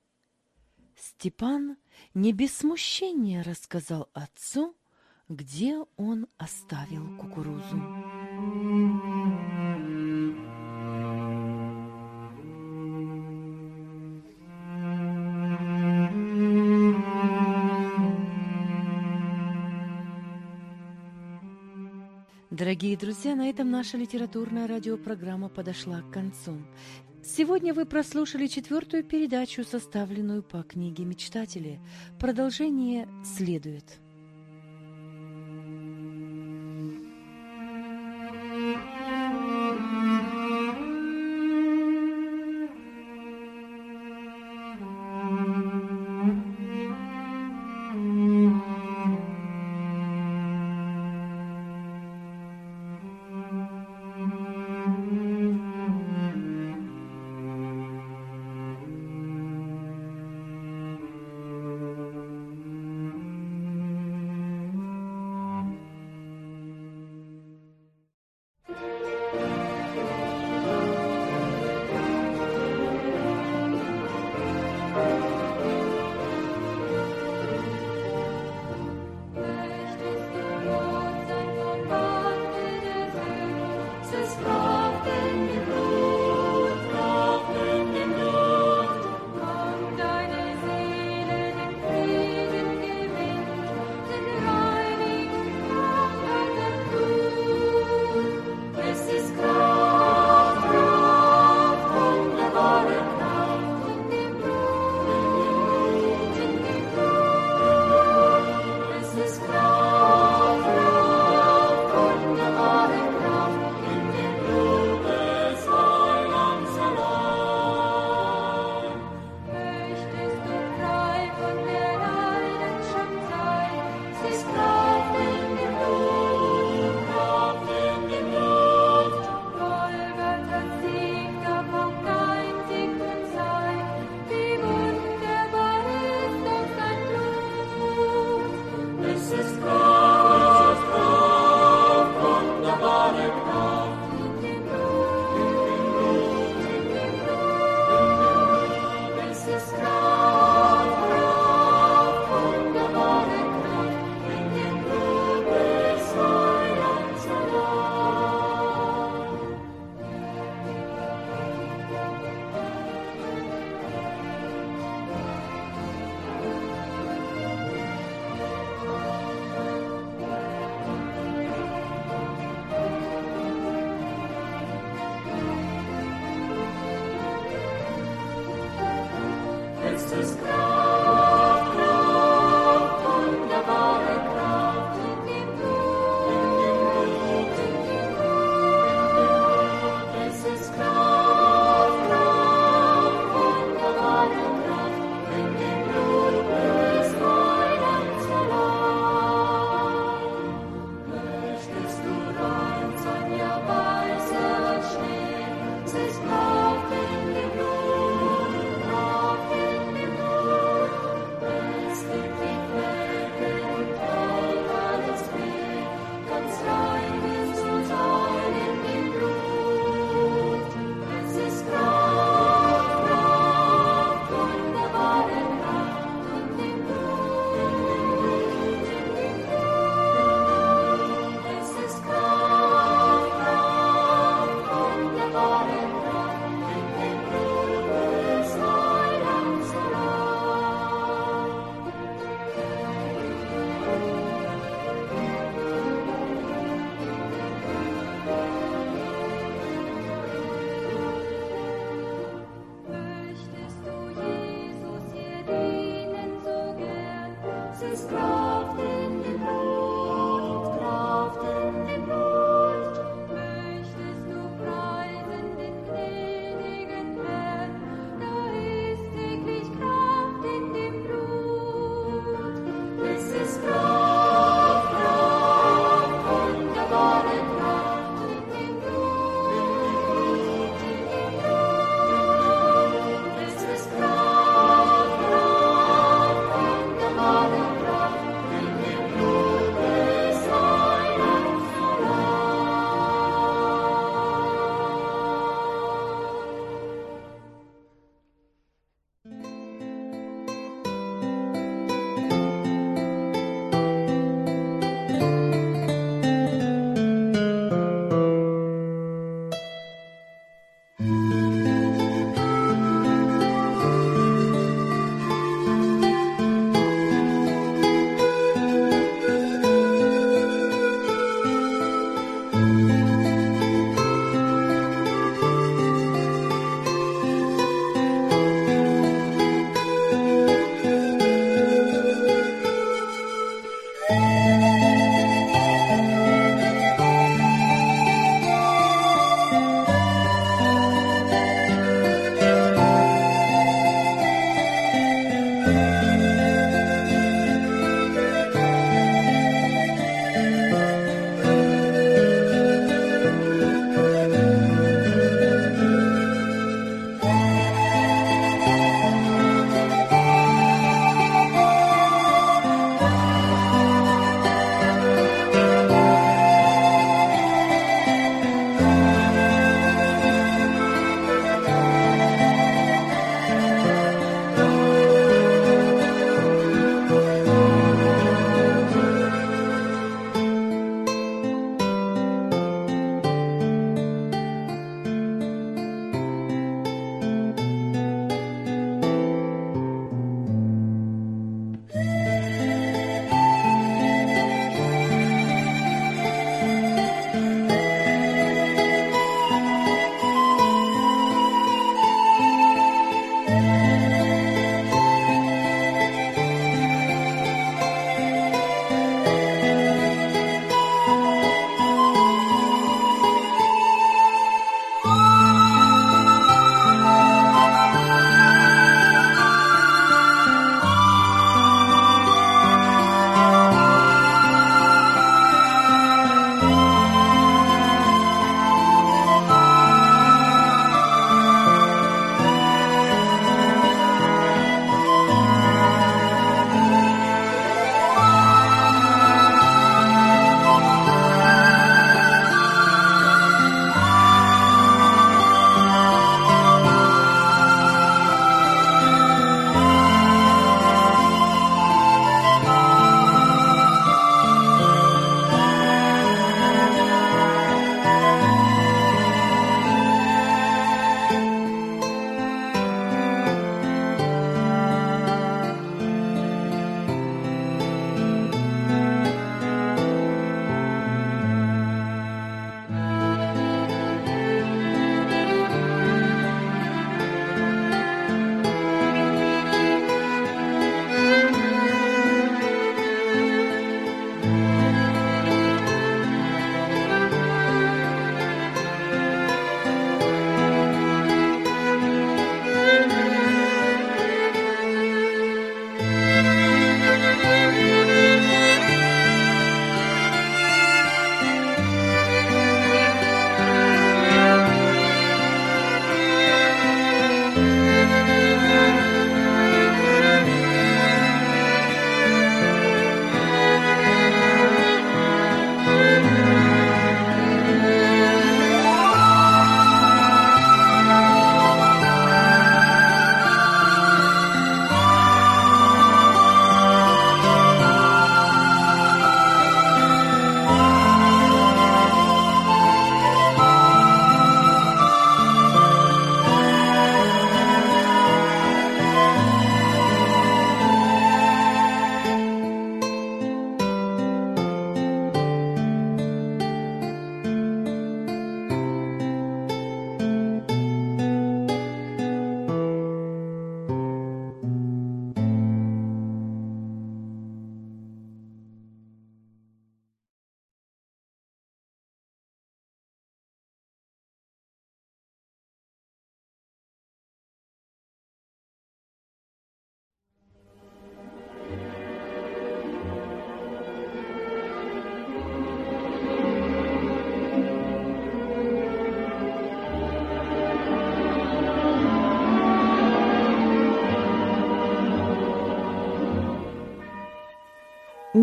Степан не без смущения рассказал отцу, где он оставил кукурузу. Дорогие друзья, на этом наша литературная радиопрограмма подошла к концу. Сегодня вы прослушали четвертую передачу, составленную по книге «Мечтатели». Продолжение следует.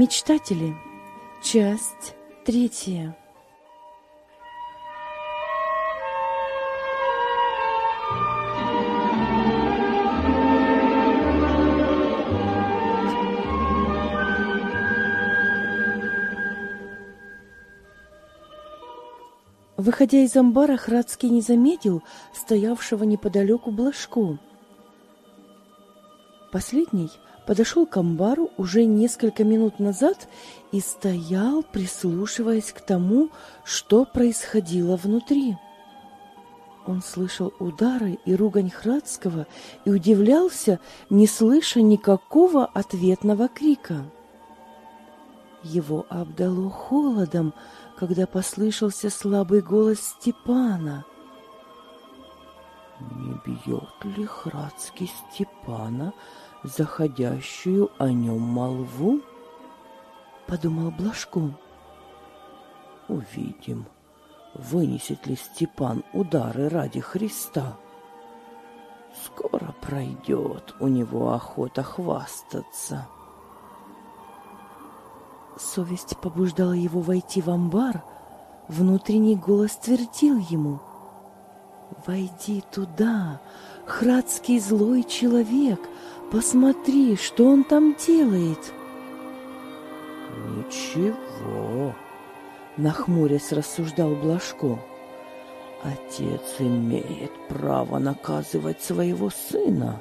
Мечтатели. Часть третья. Выходя из амбара, Храцкий не заметил стоявшего неподалеку Блажку. Последний подошел к амбару уже несколько минут назад и стоял, прислушиваясь к тому, что происходило внутри. Он слышал удары и ругань Храцкого и удивлялся, не слыша никакого ответного крика. Его обдало холодом, когда послышался слабый голос Степана. Не бьет ли Храцкий Степана, заходящую о нем молву? Подумал Блажко. Увидим, вынесет ли Степан удары ради Христа. Скоро пройдет у него охота хвастаться. Совесть побуждала его войти в амбар. Внутренний голос твердил ему. «Войди туда, храдский злой человек, посмотри, что он там делает». Ничего, нахмурясь рассуждал Блажко. Отец имеет право наказывать своего сына.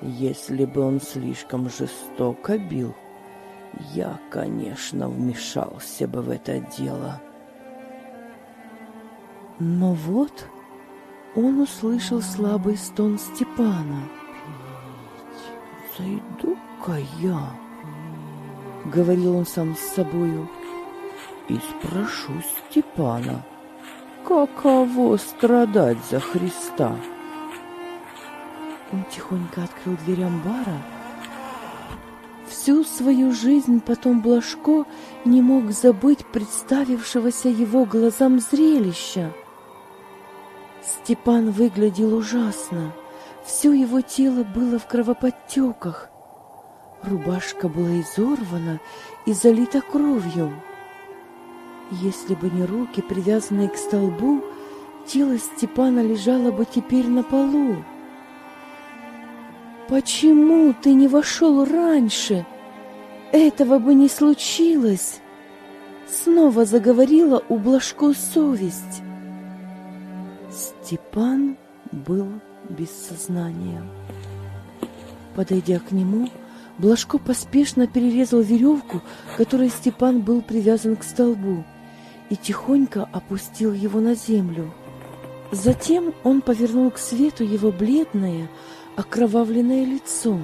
Если бы он слишком жестоко бил, я, конечно, вмешался бы в это дело. Но вот он услышал слабый стон Степана. «Зайду-ка я», — говорил он сам с собою, — «и спрошу Степана, каково страдать за Христа?» Он тихонько открыл дверь амбара, Всю свою жизнь потом Блажко не мог забыть представившегося его глазам зрелища. Степан выглядел ужасно. Все его тело было в кровоподтеках. Рубашка была изорвана и залита кровью. Если бы не руки, привязанные к столбу, тело Степана лежало бы теперь на полу. Почему ты не вошел раньше? Этого бы не случилось. Снова заговорила у Блажко совесть. Степан был без сознания. Подойдя к нему, Блажко поспешно перерезал веревку, которой Степан был привязан к столбу, и тихонько опустил его на землю. Затем он повернул к свету его бледное, окровавленное лицо.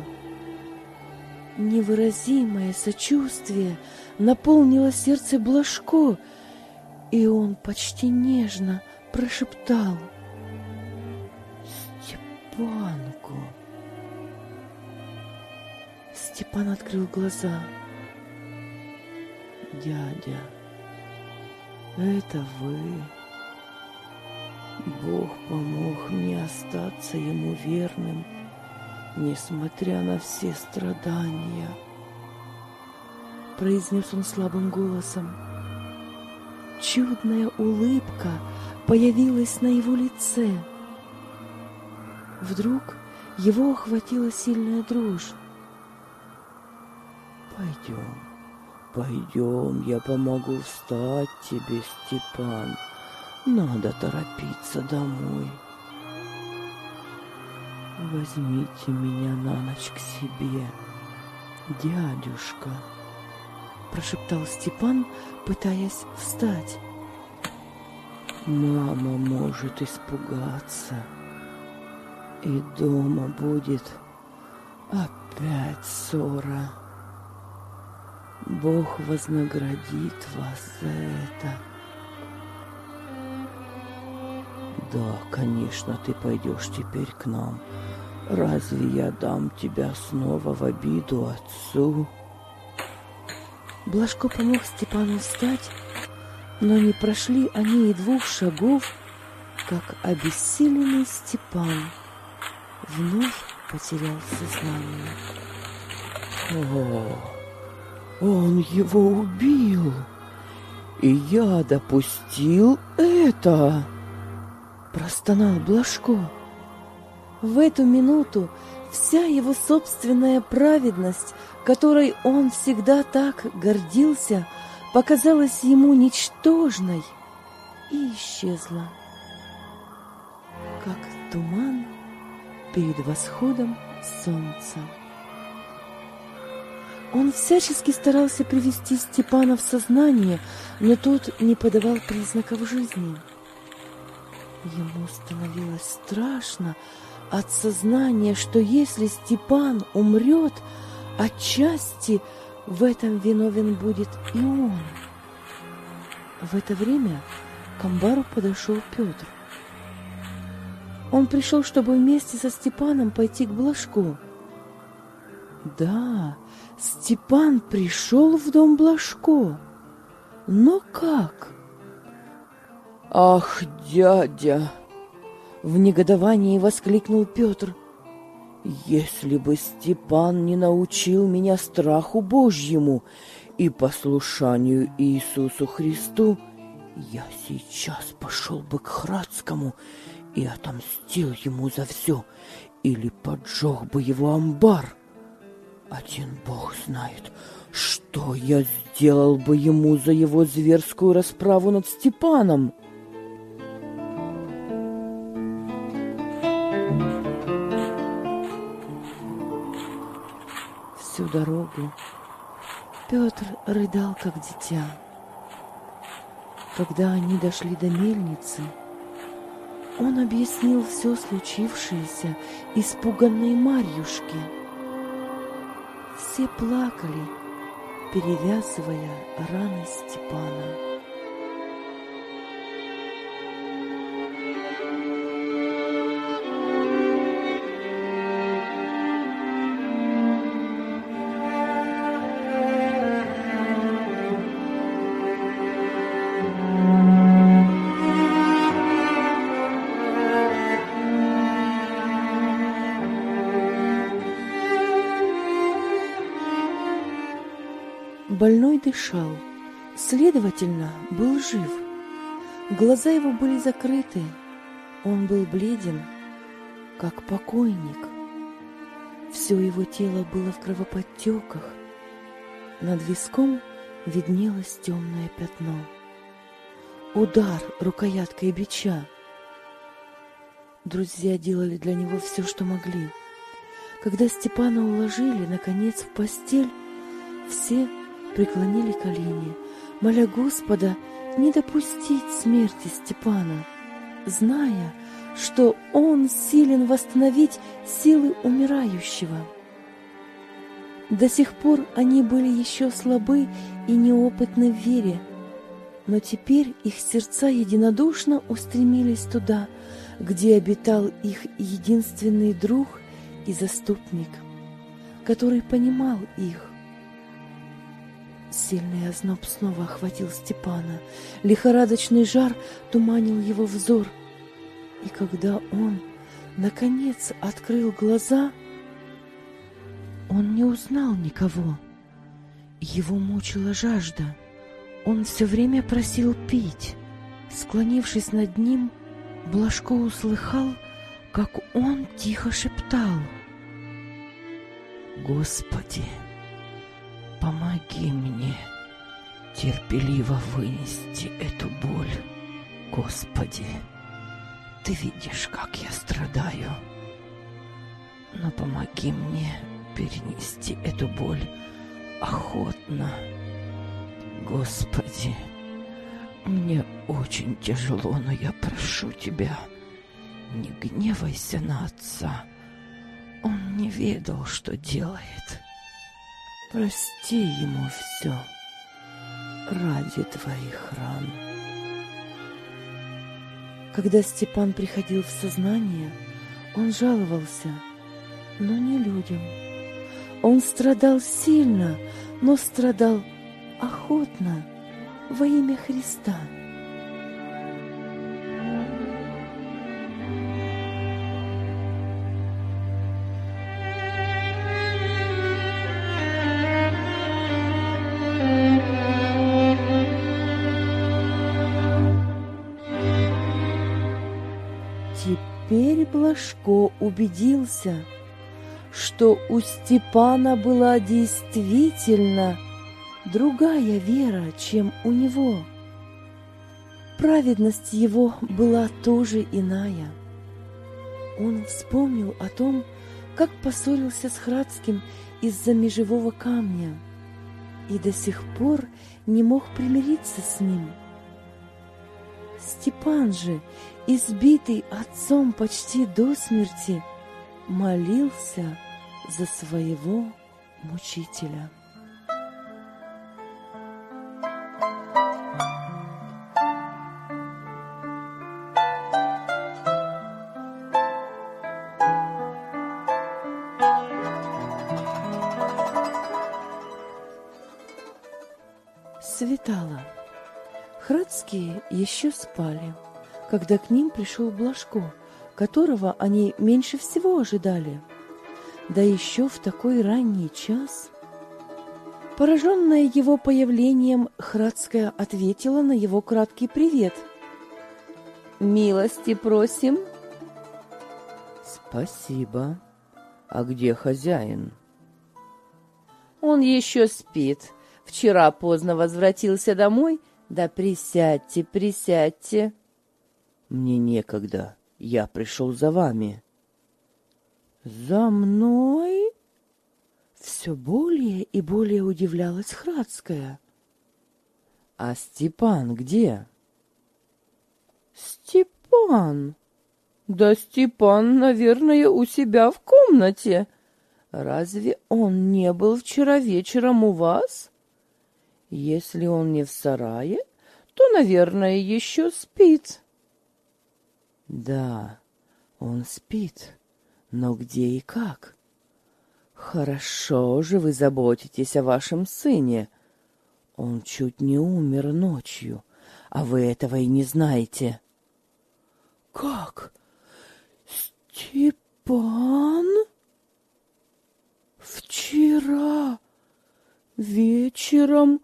Невыразимое сочувствие наполнило сердце Блажко, и он почти нежно прошептал «Степанку». Степан открыл глаза. «Дядя, это вы?» Бог помог мне остаться ему верным – несмотря на все страдания, произнес он слабым голосом. Чудная улыбка появилась на его лице. Вдруг его охватила сильная дрожь. Пойдем, пойдем, я помогу встать тебе, Степан. Надо торопиться домой. Возьмите меня на ночь к себе, дядюшка, прошептал Степан, пытаясь встать. Мама может испугаться, и дома будет опять ссора. Бог вознаградит вас за это. Да, конечно, ты пойдешь теперь к нам. Разве я дам тебя снова в обиду отцу? Блажко помог Степану встать, но не прошли они и двух шагов, как обессиленный Степан вновь потерял сознание. О, Он его убил. И я допустил это. Простонал Блажко. В эту минуту вся его собственная праведность, которой он всегда так гордился, показалась ему ничтожной и исчезла, как туман перед восходом солнца. Он всячески старался привести Степана в сознание, но тот не подавал признаков жизни. Ему становилось страшно от сознания, что если Степан умрет, отчасти в этом виновен будет и он. В это время к амбару подошел Петр. Он пришел, чтобы вместе со Степаном пойти к Блажку. Да, Степан пришел в дом Блажко. Но как? Ах, дядя! В негодовании воскликнул Петр. Если бы Степан не научил меня страху Божьему и послушанию Иисусу Христу, я сейчас пошел бы к Храдскому и отомстил ему за все, или поджег бы его амбар. Один Бог знает, что я сделал бы ему за его зверскую расправу над Степаном. Всю дорогу Петр рыдал, как дитя. Когда они дошли до мельницы, он объяснил все случившееся испуганной Марьюшке. Все плакали, перевязывая раны Степана. Дышал, следовательно, был жив. Глаза его были закрыты, он был бледен, как покойник. Все его тело было в кровоподтеках. Над виском виднелось темное пятно. Удар рукояткой бича. Друзья делали для него все, что могли. Когда Степана уложили, наконец, в постель, все преклонили колени, моля Господа не допустить смерти Степана, зная, что он силен восстановить силы умирающего. До сих пор они были еще слабы и неопытны в вере, но теперь их сердца единодушно устремились туда, где обитал их единственный друг и заступник, который понимал их, Сильный озноб снова охватил Степана. Лихорадочный жар туманил его взор. И когда он, наконец, открыл глаза, он не узнал никого. Его мучила жажда. Он все время просил пить. Склонившись над ним, Блажко услыхал, как он тихо шептал. «Господи!» Помоги мне терпеливо вынести эту боль, Господи. Ты видишь, как я страдаю. Но помоги мне перенести эту боль охотно. Господи, мне очень тяжело, но я прошу Тебя, не гневайся на отца. Он не ведал, что делает. Прости ему все ради твоих ран. Когда Степан приходил в сознание, он жаловался, но не людям. Он страдал сильно, но страдал охотно во имя Христа. Блажко убедился, что у Степана была действительно другая вера, чем у него. Праведность его была тоже иная. Он вспомнил о том, как поссорился с Храдским из-за межевого камня и до сих пор не мог примириться с ним. Степан же, избитый отцом почти до смерти, молился за своего мучителя. Светало. Храдские еще спали, когда к ним пришел Блажко, которого они меньше всего ожидали. Да еще в такой ранний час. Пораженная его появлением, Храдская ответила на его краткий привет. «Милости просим!» Спасибо. А где хозяин? Он еще спит. Вчера поздно возвратился домой. Да присядьте, присядьте. Мне некогда. Я пришел за вами. За мной? Все более и более удивлялась Храдская. А Степан где? Степан? Да Степан, наверное, у себя в комнате. Разве он не был вчера вечером у вас? Если он не в сарае, то, наверное, еще спит. Да, он спит. Но где и как? Хорошо же вы заботитесь о вашем сыне. Он чуть не умер ночью, а вы этого и не знаете. Как? Степан? Вчера вечером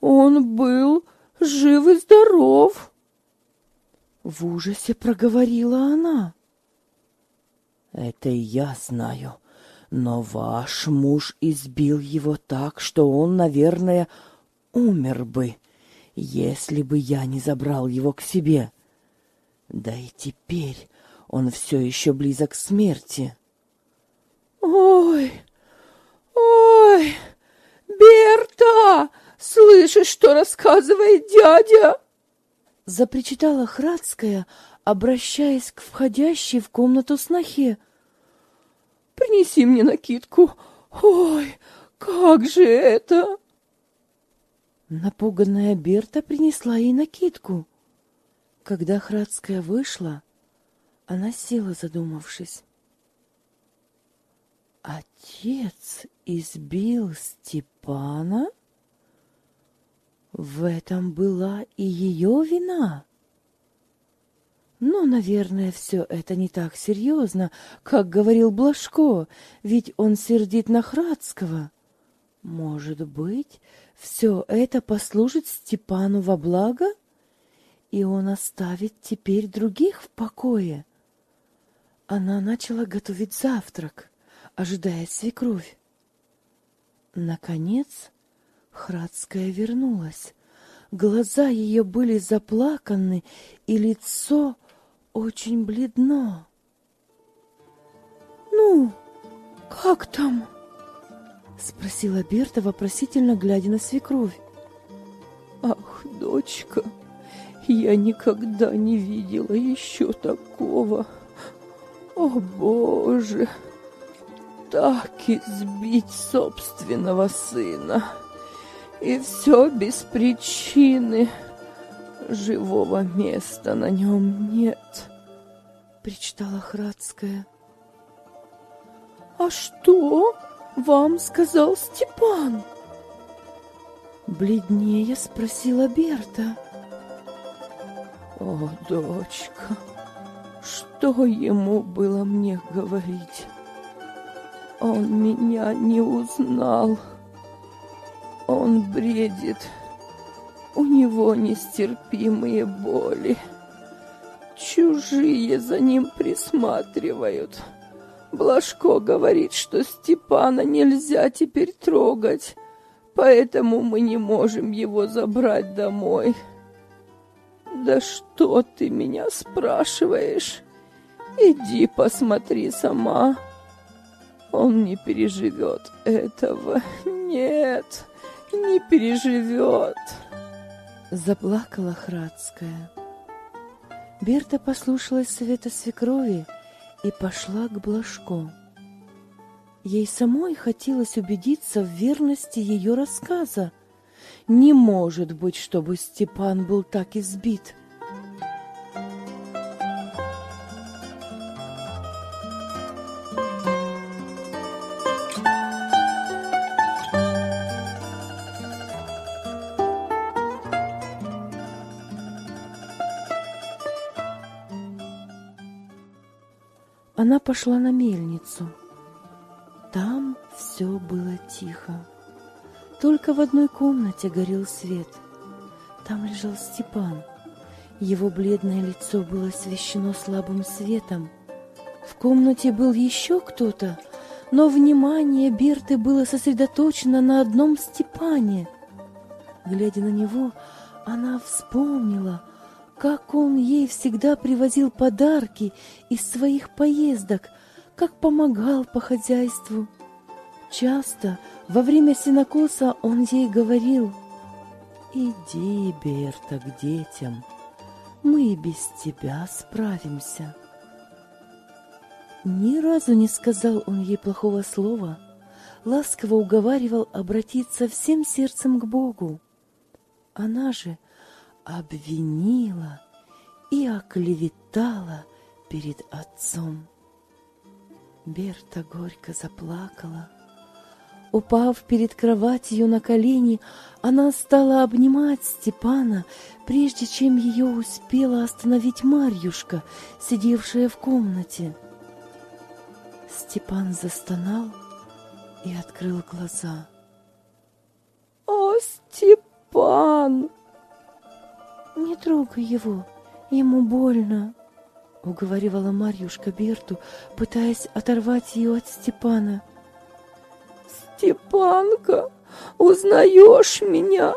он был жив и здоров. В ужасе проговорила она. Это и я знаю, но ваш муж избил его так, что он, наверное, умер бы, если бы я не забрал его к себе. Да и теперь он все еще близок к смерти. Ой, ой, Берта, слышишь, что рассказывает дядя? Запричитала Храдская, обращаясь к входящей в комнату снохе. Принеси мне накидку. Ой, как же это? Напуганная Берта принесла ей накидку. Когда Храдская вышла, она села, задумавшись. Отец избил Степана? В этом была и ее вина. Но, наверное, все это не так серьезно, как говорил Блажко, ведь он сердит на Храдского. Может быть, все это послужит Степану во благо, и он оставит теперь других в покое. Она начала готовить завтрак, ожидая свекровь. Наконец, Храдская вернулась. Глаза ее были заплаканы, и лицо очень бледно. «Ну, как там?» — спросила Берта, вопросительно глядя на свекровь. «Ах, дочка, я никогда не видела еще такого!» О, Боже! Так избить собственного сына. И все без причины. Живого места на нем нет, причитала Храдская. А что вам сказал Степан? Бледнее спросила Берта. О, дочка, что ему было мне говорить? Он меня не узнал. Он бредит. У него нестерпимые боли. Чужие за ним присматривают. Блажко говорит, что Степана нельзя теперь трогать, поэтому мы не можем его забрать домой. Да что ты меня спрашиваешь? Иди посмотри сама. Он не переживет этого. Нет, не переживет. Заплакала Храдская. Берта послушалась совета свекрови и пошла к Блажко. Ей самой хотелось убедиться в верности ее рассказа. Не может быть, чтобы Степан был так избит. Она пошла на мельницу. Там все было тихо. Только в одной комнате горел свет. Там лежал Степан. Его бледное лицо было освещено слабым светом. В комнате был еще кто-то, но внимание Берты было сосредоточено на одном Степане. Глядя на него, она вспомнила, как он ей всегда привозил подарки из своих поездок, как помогал по хозяйству. Часто во время синокоса он ей говорил, «Иди, Берта, к детям, мы и без тебя справимся». Ни разу не сказал он ей плохого слова, ласково уговаривал обратиться всем сердцем к Богу. Она же — обвинила и оклеветала перед отцом. Берта горько заплакала. Упав перед кроватью на колени, она стала обнимать Степана, прежде чем ее успела остановить Марьюшка, сидевшая в комнате. Степан застонал и открыл глаза. «О, Степан!» «Не трогай его, ему больно», — уговаривала Марьюшка Берту, пытаясь оторвать ее от Степана. «Степанка, узнаешь меня?»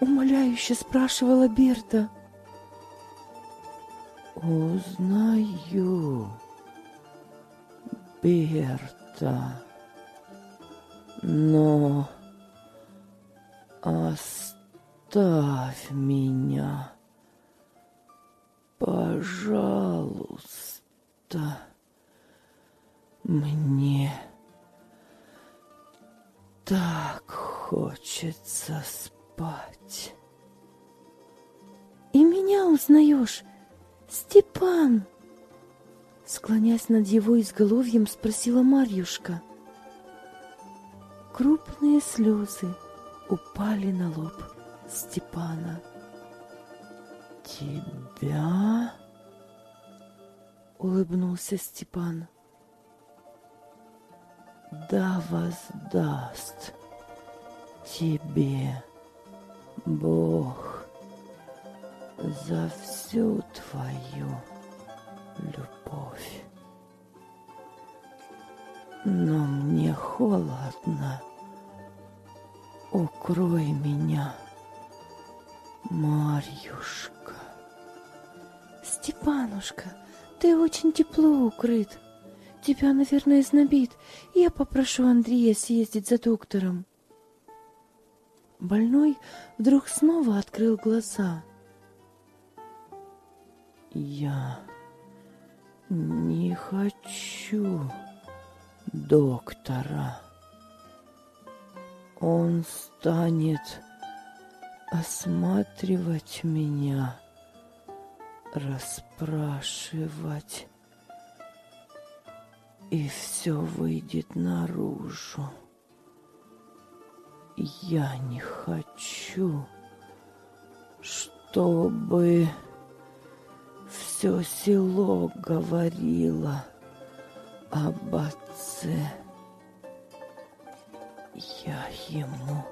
Умоляюще спрашивала Берта. «Узнаю, Берта, но оставь оставь меня, пожалуйста. Мне так хочется спать. И меня узнаешь, Степан? Склонясь над его изголовьем, спросила Марьюшка. Крупные слезы упали на лоб. Степана. Тебя? Улыбнулся Степан. Да воздаст тебе Бог за всю твою любовь. Но мне холодно. Укрой меня. Марьюшка. Степанушка, ты очень тепло укрыт. Тебя, наверное, знобит. Я попрошу Андрея съездить за доктором. Больной вдруг снова открыл глаза. Я не хочу доктора. Он станет осматривать меня, расспрашивать, и все выйдет наружу. Я не хочу, чтобы все село говорило об отце. Я ему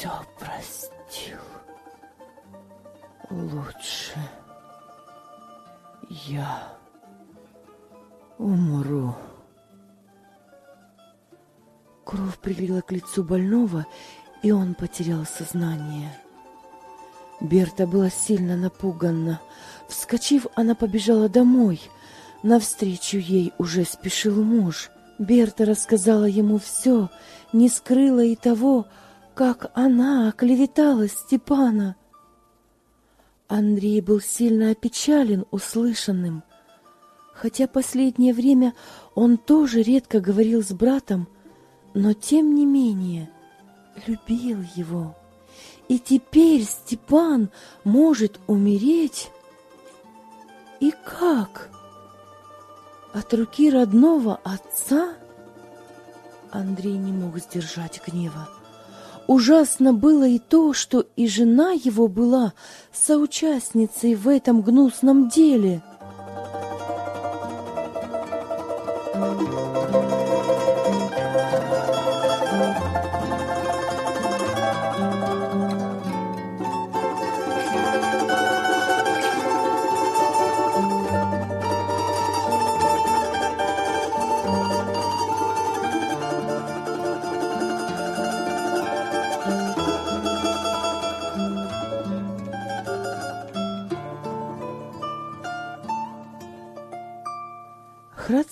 все простил. Лучше я умру. Кровь прилила к лицу больного, и он потерял сознание. Берта была сильно напугана. Вскочив, она побежала домой. Навстречу ей уже спешил муж. Берта рассказала ему все, не скрыла и того, как она оклеветала Степана. Андрей был сильно опечален услышанным. Хотя последнее время он тоже редко говорил с братом, но тем не менее любил его. И теперь Степан может умереть. И как? От руки родного отца? Андрей не мог сдержать гнева. Ужасно было и то, что и жена его была соучастницей в этом гнусном деле.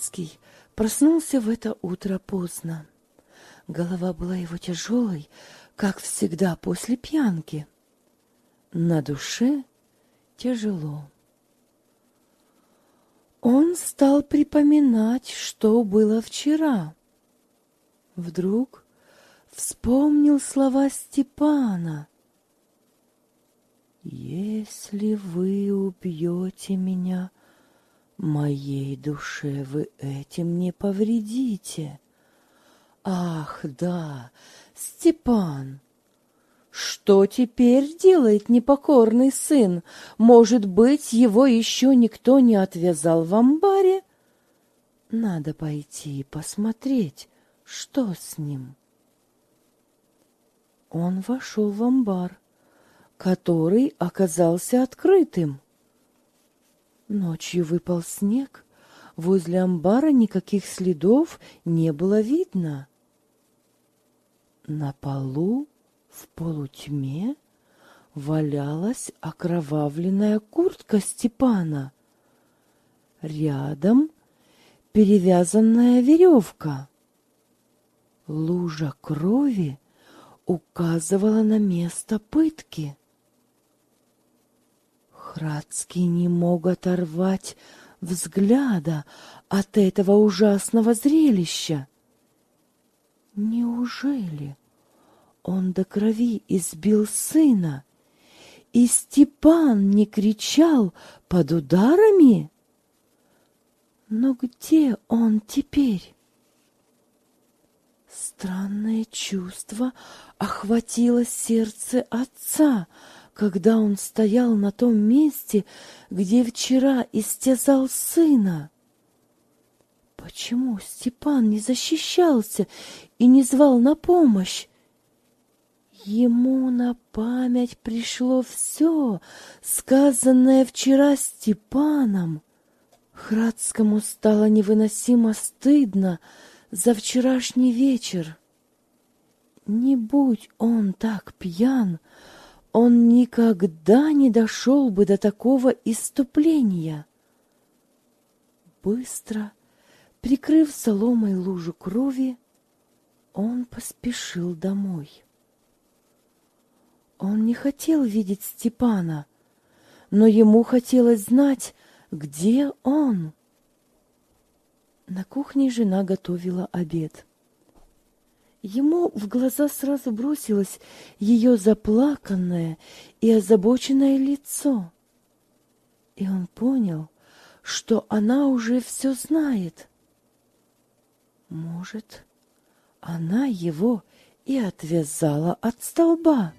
Храдский проснулся в это утро поздно. Голова была его тяжелой, как всегда после пьянки. На душе тяжело. Он стал припоминать, что было вчера. Вдруг вспомнил слова Степана. «Если вы убьете меня, моей душе вы этим не повредите». Ах, да, Степан! Что теперь делает непокорный сын? Может быть, его еще никто не отвязал в амбаре? Надо пойти и посмотреть, что с ним. Он вошел в амбар, который оказался открытым. Ночью выпал снег, возле амбара никаких следов не было видно. На полу в полутьме валялась окровавленная куртка Степана. Рядом перевязанная веревка. Лужа крови указывала на место пытки. Храдский не мог оторвать взгляда от этого ужасного зрелища. Неужели он до крови избил сына, и Степан не кричал под ударами? Но где он теперь? Странное чувство охватило сердце отца, когда он стоял на том месте, где вчера истязал сына. Почему Степан не защищался и не звал на помощь? Ему на память пришло все, сказанное вчера Степаном. Храдскому стало невыносимо стыдно за вчерашний вечер. Не будь он так пьян, он никогда не дошел бы до такого иступления. Быстро, прикрыв соломой лужу крови, он поспешил домой. Он не хотел видеть Степана, но ему хотелось знать, где он. На кухне жена готовила обед. Ему в глаза сразу бросилось ее заплаканное и озабоченное лицо. И он понял, что она уже все знает. Может, она его и отвязала от столба.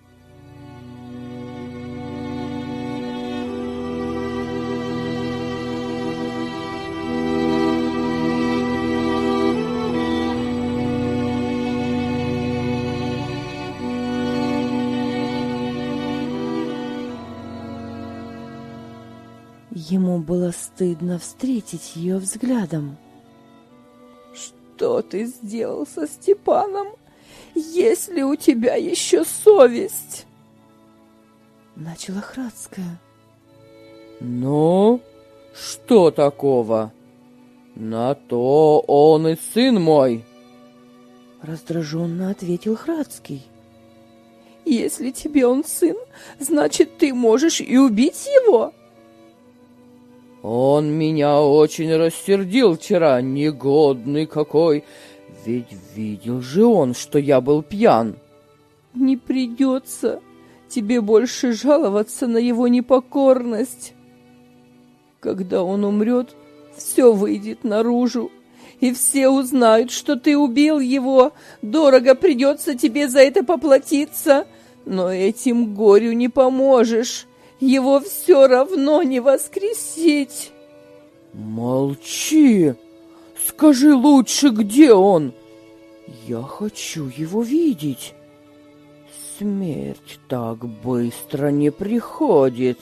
Ему было стыдно встретить ее взглядом. Что ты сделал со Степаном? Есть ли у тебя еще совесть? Начала Храдская. Ну, что такого? На то он и сын мой. Раздраженно ответил Храдский. Если тебе он сын, значит, ты можешь и убить его. Он меня очень рассердил вчера, негодный какой. Ведь видел же он, что я был пьян. Не придется тебе больше жаловаться на его непокорность. Когда он умрет, все выйдет наружу, и все узнают, что ты убил его. Дорого придется тебе за это поплатиться, но этим горю не поможешь. Его все равно не воскресить. Молчи! Скажи лучше, где он? Я хочу его видеть. Смерть так быстро не приходит.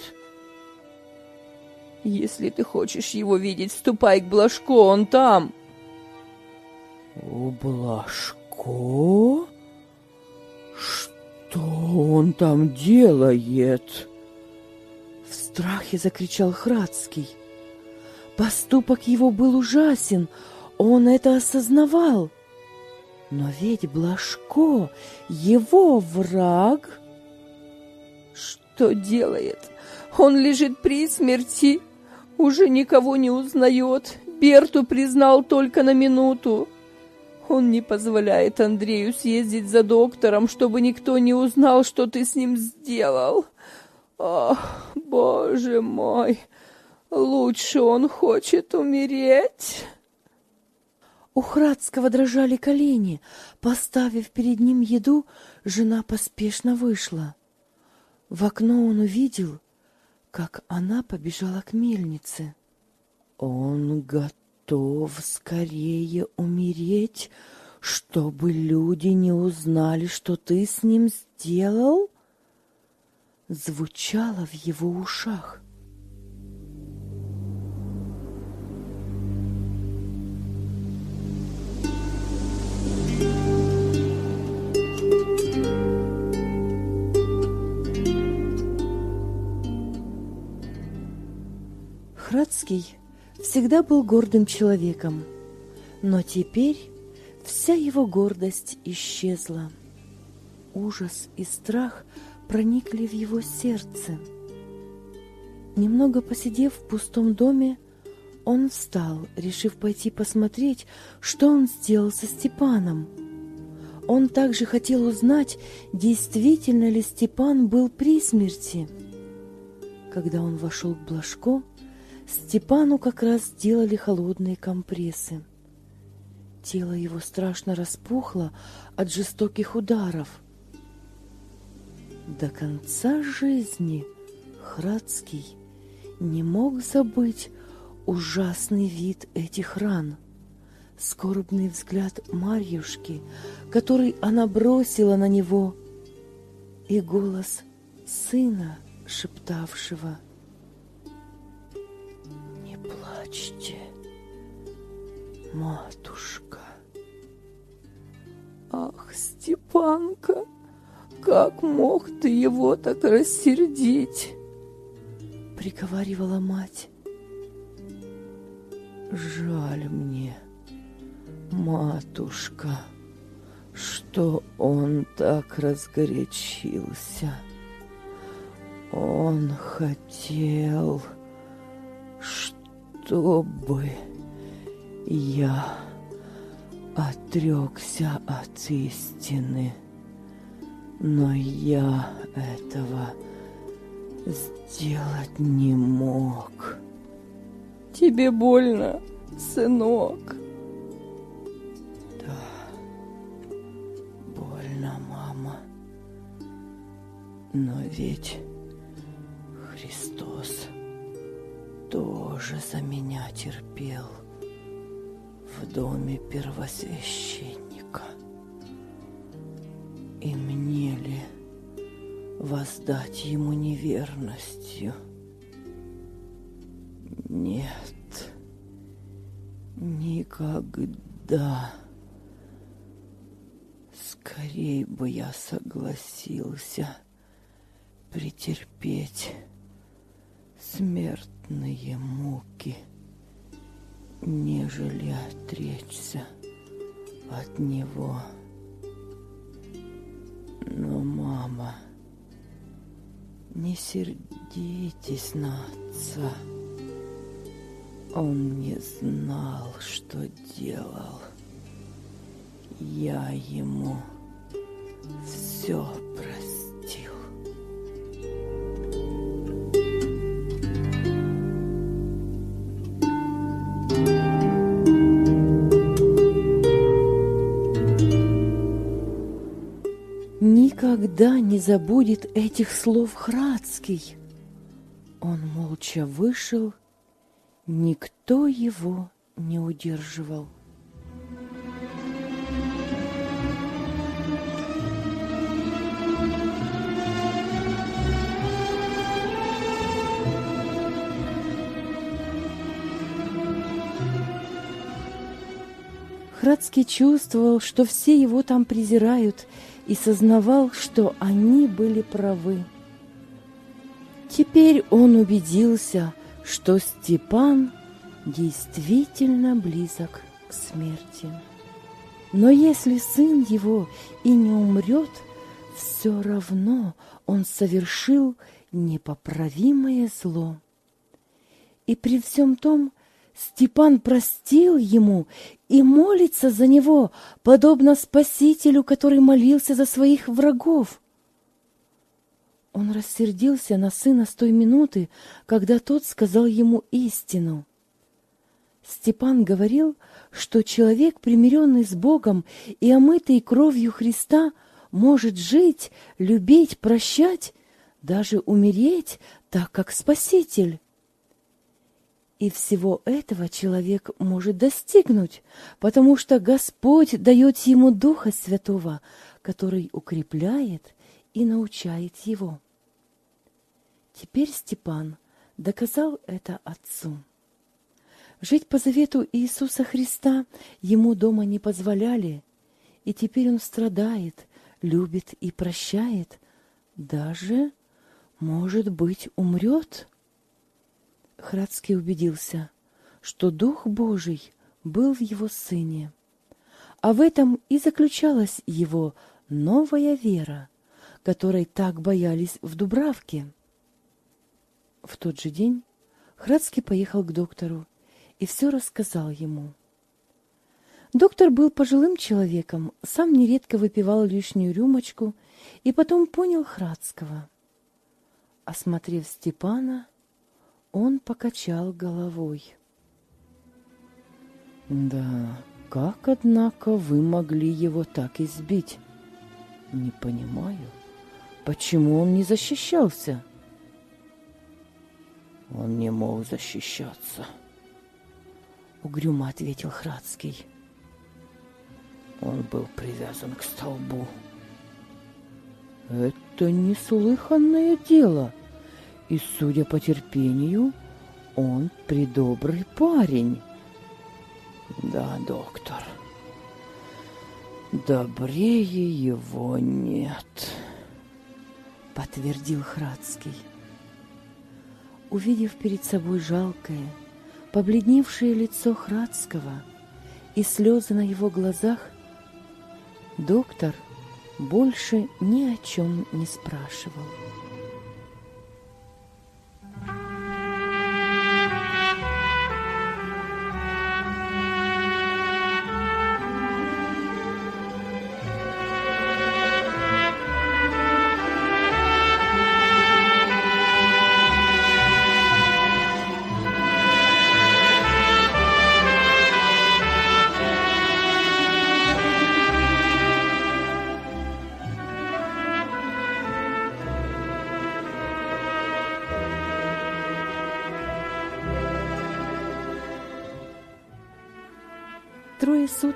Если ты хочешь его видеть, ступай к Блажко, он там. У Блажко? Что он там делает? Страхе закричал Храдский. Поступок его был ужасен, он это осознавал. Но ведь Блажко, его враг... Что делает? Он лежит при смерти, уже никого не узнает. Берту признал только на минуту. Он не позволяет Андрею съездить за доктором, чтобы никто не узнал, что ты с ним сделал. Ах, боже мой, лучше он хочет умереть. У Храдского дрожали колени. Поставив перед ним еду, жена поспешно вышла. В окно он увидел, как она побежала к мельнице. Он готов скорее умереть, чтобы люди не узнали, что ты с ним сделал? Звучало в его ушах. Храдский всегда был гордым человеком, но теперь вся его гордость исчезла. Ужас и страх проникли в его сердце. Немного посидев в пустом доме, он встал, решив пойти посмотреть, что он сделал со Степаном. Он также хотел узнать, действительно ли Степан был при смерти. Когда он вошел к Блажко, Степану как раз сделали холодные компрессы. Тело его страшно распухло от жестоких ударов. До конца жизни Храдский не мог забыть ужасный вид этих ран. Скорбный взгляд Марьюшки, который она бросила на него, и голос сына, шептавшего — плачьте, матушка. Ах, Степанка, как мог ты его так рассердить? Приговаривала мать. Жаль мне, матушка, что он так разгорячился. Он хотел чтобы я отрекся от истины, но я этого сделать не мог. Тебе больно, сынок? Да, больно, мама. Но ведь Христос тоже за меня терпел в доме первосвященника. И мне ли воздать ему неверностью? нет, никогда. Скорей бы я согласился претерпеть смертные муки, нежели отречься от него. Но, мама, не сердитесь на отца. Он не знал, что делал. Я ему все простил. Никогда не забудет этих слов Храцкий. Он молча вышел, никто его не удерживал. Храцкий чувствовал, что все его там презирают, и сознавал, что они были правы. Теперь он убедился, что Степан действительно близок к смерти. Но если сын его и не умрет, все равно он совершил непоправимое зло. И при всем том Степан простил ему и молится за него, подобно Спасителю, который молился за своих врагов. Он рассердился на сына с той минуты, когда тот сказал ему истину. Степан говорил, что человек, примиренный с Богом и омытый кровью Христа, может жить, любить, прощать, даже умереть, так как Спаситель. И всего этого человек может достигнуть, потому что Господь дает ему Духа Святого, который укрепляет и научает его. Теперь Степан доказал это отцу. Жить по завету Иисуса Христа ему дома не позволяли, и теперь он страдает, любит и прощает, даже, может быть, умрет. Храдский убедился, что Дух Божий был в его сыне, а в этом и заключалась его новая вера, которой так боялись в Дубравке. В тот же день Храдский поехал к доктору и все рассказал ему. Доктор был пожилым человеком, сам нередко выпивал лишнюю рюмочку и потом понял Храдского. Осмотрев Степана, он покачал головой. Да, как, однако, вы могли его так избить? Не понимаю, почему он не защищался? Он не мог защищаться, угрюмо ответил Храдский. Он был привязан к столбу. Это неслыханное дело, и, судя по терпению, он придобрый парень. Да, доктор, добрее его нет, подтвердил Храдский. Увидев перед собой жалкое, побледневшее лицо Храдского и слезы на его глазах, доктор больше ни о чем не спрашивал.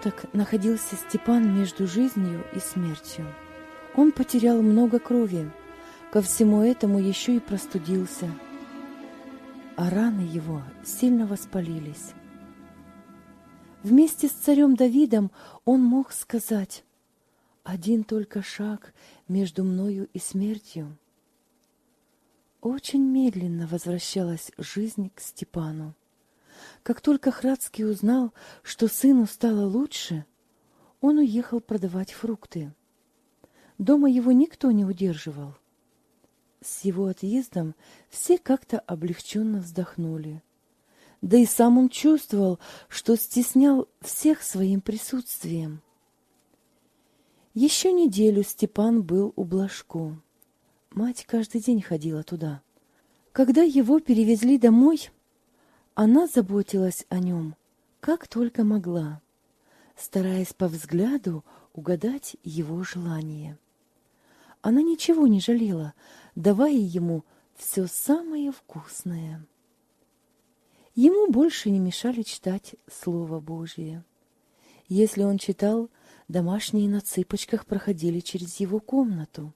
Суток находился Степан между жизнью и смертью. Он потерял много крови, ко всему этому еще и простудился. а раны его сильно воспалились. Вместе с царем Давидом он мог сказать «Один только шаг между мною и смертью». Очень медленно возвращалась жизнь к Степану. Как только Храдский узнал, что сыну стало лучше, он уехал продавать фрукты. Дома его никто не удерживал. С его отъездом все как-то облегченно вздохнули. Да и сам он чувствовал, что стеснял всех своим присутствием. Еще неделю Степан был у Блажко. Мать каждый день ходила туда. Когда его перевезли домой, она заботилась о нем, как только могла, стараясь по взгляду угадать его желание. Она ничего не жалела, давая ему все самое вкусное. Ему больше не мешали читать Слово Божие. Если он читал, домашние на цыпочках проходили через его комнату.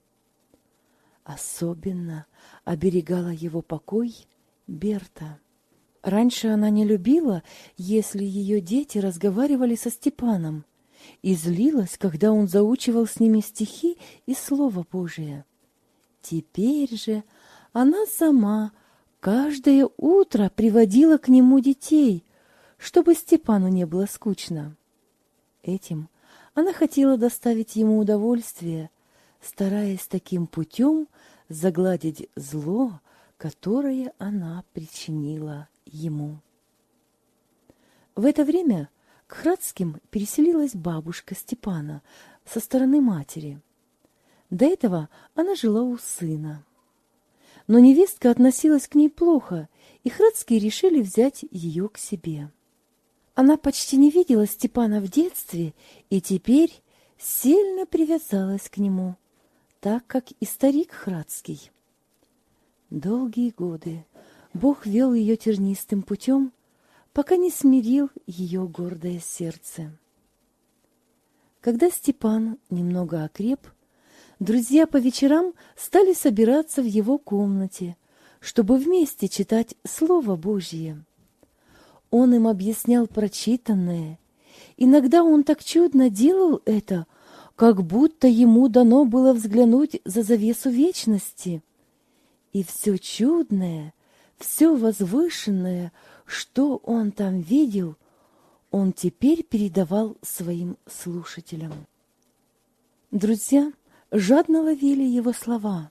Особенно оберегала его покой Берта. Раньше она не любила, если ее дети разговаривали со Степаном, и злилась, когда он заучивал с ними стихи и Слово Божие. Теперь же она сама каждое утро приводила к нему детей, чтобы Степану не было скучно. Этим она хотела доставить ему удовольствие, стараясь таким путем загладить зло, которое она причинила ему. В это время к Храдским переселилась бабушка Степана со стороны матери. До этого она жила у сына. Но невестка относилась к ней плохо, и Храдские решили взять ее к себе. Она почти не видела Степана в детстве и теперь сильно привязалась к нему, так как и старик Храдский. Долгие годы Бог вел ее тернистым путем, пока не смирил ее гордое сердце. Когда Степан немного окреп, друзья по вечерам стали собираться в его комнате, чтобы вместе читать Слово Божье. Он им объяснял прочитанное. Иногда он так чудно делал это, как будто ему дано было взглянуть за завесу вечности. И все чудное, все возвышенное, что он там видел, он теперь передавал своим слушателям. Друзья жадно ловили его слова,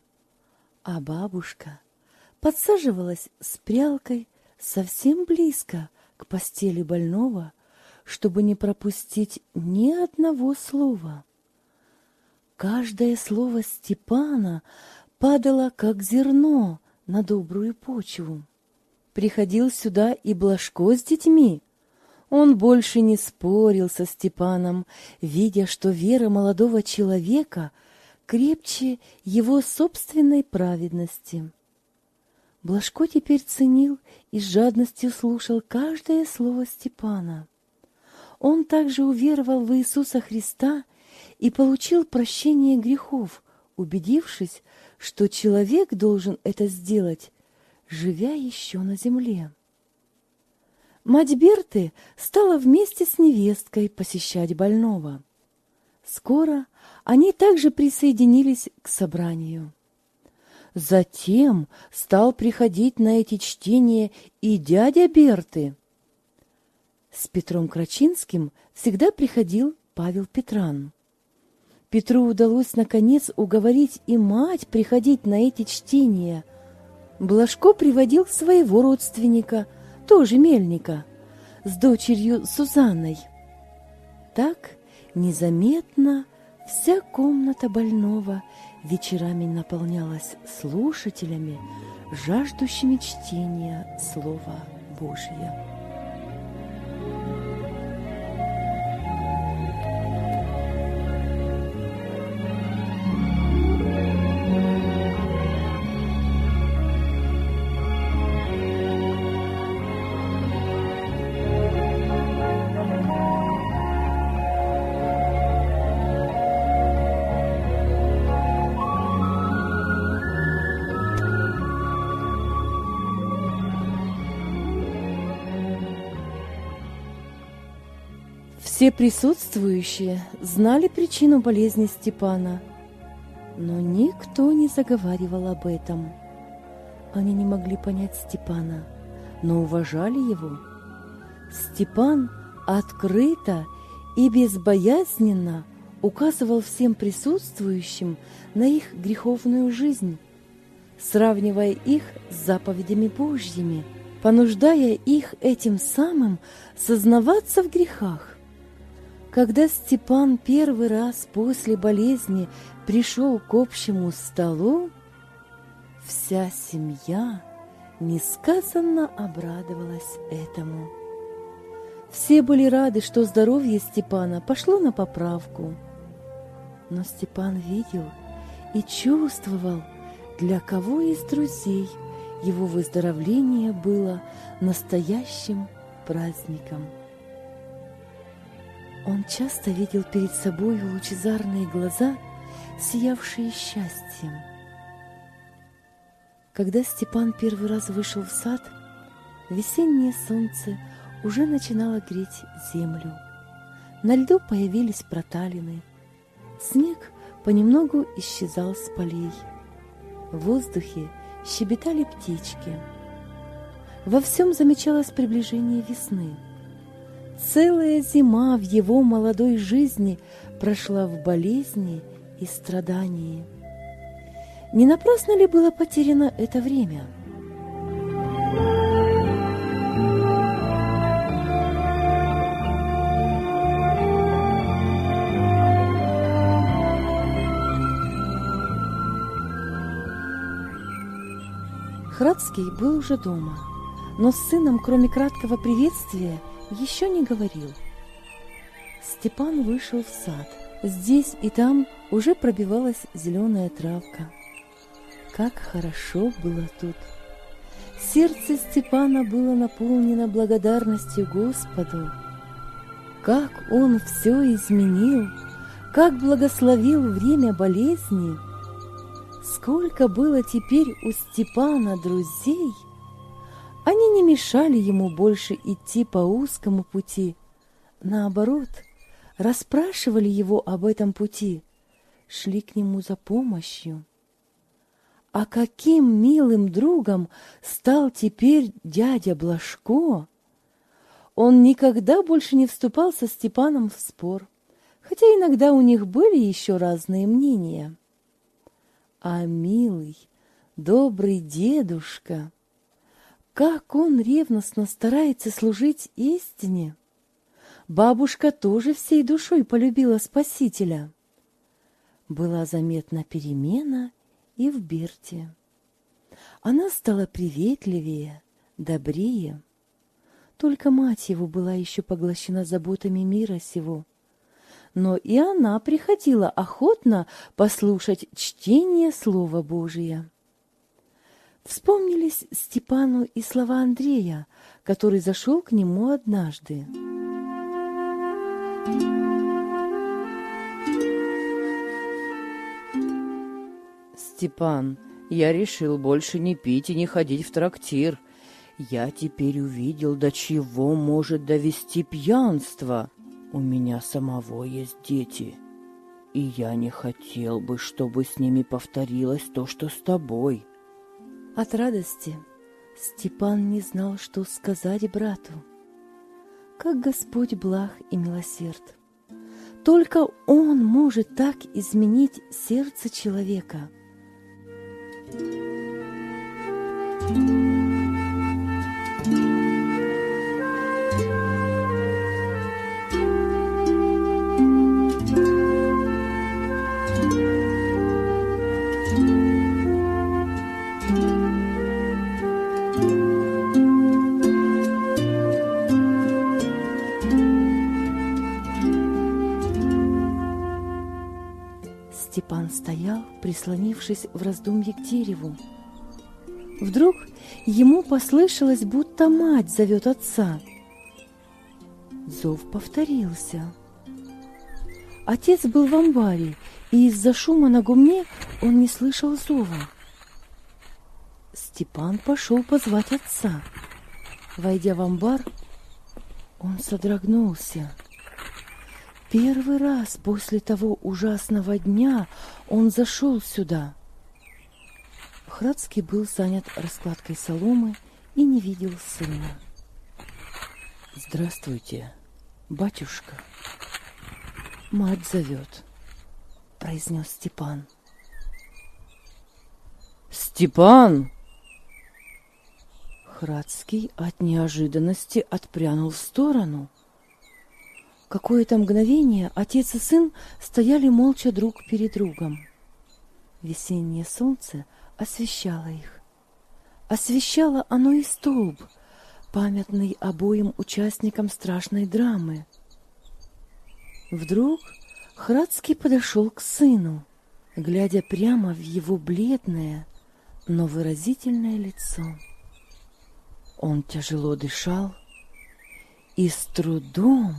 а бабушка подсаживалась с прялкой совсем близко к постели больного, чтобы не пропустить ни одного слова. Каждое слово Степана падало, как зерно, на добрую почву. Приходил сюда и Блажко с детьми. Он больше не спорил со Степаном, видя, что вера молодого человека крепче его собственной праведности. Блажко теперь ценил и с жадностью слушал каждое слово Степана. Он также уверовал в Иисуса Христа и получил прощение грехов, убедившись, что человек должен это сделать, живя еще на земле. Мать Берты стала вместе с невесткой посещать больного. Скоро они также присоединились к собранию. Затем стал приходить на эти чтения и дядя Берты. С Петром Крачинским всегда приходил Павел Петран. Петру удалось наконец уговорить и мать приходить на эти чтения. Блажко приводил своего родственника, тоже мельника, с дочерью Сузанной. Так незаметно вся комната больного вечерами наполнялась слушателями, жаждущими чтения Слова Божьего. Все присутствующие знали причину болезни Степана, но никто не заговаривал об этом. Они не могли понять Степана, но уважали его. Степан открыто и безбоязненно указывал всем присутствующим на их греховную жизнь, сравнивая их с заповедями Божьими, понуждая их этим самым сознаваться в грехах. Когда Степан первый раз после болезни пришел к общему столу, вся семья несказанно обрадовалась этому. Все были рады, что здоровье Степана пошло на поправку. Но Степан видел и чувствовал, для кого из друзей его выздоровление было настоящим праздником. Он часто видел перед собой лучезарные глаза, сиявшие счастьем. Когда Степан первый раз вышел в сад, весеннее солнце уже начинало греть землю. На льду появились проталины. Снег понемногу исчезал с полей. В воздухе щебетали птички. Во всем замечалось приближение весны. Целая зима в его молодой жизни прошла в болезни и страдании. Не напрасно ли было потеряно это время? Храдский был уже дома, но с сыном, кроме краткого приветствия, еще не говорил. Степан вышел в сад. Здесь и там уже пробивалась зеленая травка. Как хорошо было тут! Сердце Степана было наполнено благодарностью Господу. Как он все изменил, как благословил время болезни. Сколько было теперь у Степана друзей – они не мешали ему больше идти по узкому пути. Наоборот, расспрашивали его об этом пути, шли к нему за помощью. А каким милым другом стал теперь дядя Блажко! Он никогда больше не вступал со Степаном в спор, хотя иногда у них были еще разные мнения. А милый, добрый дедушка как он ревностно старается служить истине! Бабушка тоже всей душой полюбила Спасителя. Была заметна перемена и в Берте. Она стала приветливее, добрее. Только мать его была еще поглощена заботами мира сего. Но и она приходила охотно послушать чтение Слова Божия. Вспомнились Степану и слова Андрея, который зашел к нему однажды. Степан, я решил больше не пить и не ходить в трактир. Я теперь увидел, до чего может довести пьянство. У меня самого есть дети, и я не хотел бы, чтобы с ними повторилось то, что с тобой. От радости Степан не знал, что сказать брату. Как Господь благ и милосерд. Только Он может так изменить сердце человека. Thank you. Прислонившись в раздумье к дереву. Вдруг ему послышалось, будто мать зовет отца. Зов повторился. Отец был в амбаре, и из-за шума на гумне он не слышал зова. Степан пошел позвать отца. Войдя в амбар, он содрогнулся. Первый раз после того ужасного дня он зашел сюда. Храцкий был занят раскладкой соломы и не видел сына. Здравствуйте, батюшка. Мать зовет, произнес Степан. Степан! Храцкий от неожиданности отпрянул в сторону. Какое-то мгновение отец и сын стояли молча друг перед другом. Весеннее солнце освещало их. Освещало оно и столб, памятный обоим участникам страшной драмы. Вдруг Храцкий подошел к сыну, глядя прямо в его бледное, но выразительное лицо. Он тяжело дышал и с трудом,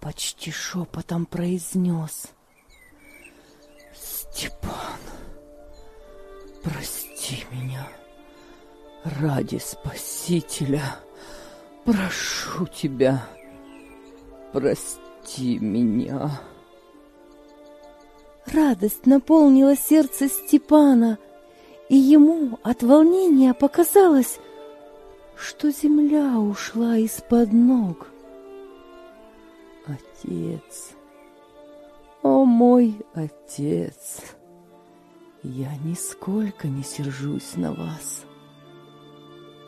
почти шепотом произнес. «Степан, прости меня ради Спасителя, прошу тебя, прости меня». Радость наполнила сердце Степана, и ему от волнения показалось, что земля ушла из-под ног. Отец, о мой отец, я нисколько не сержусь на вас.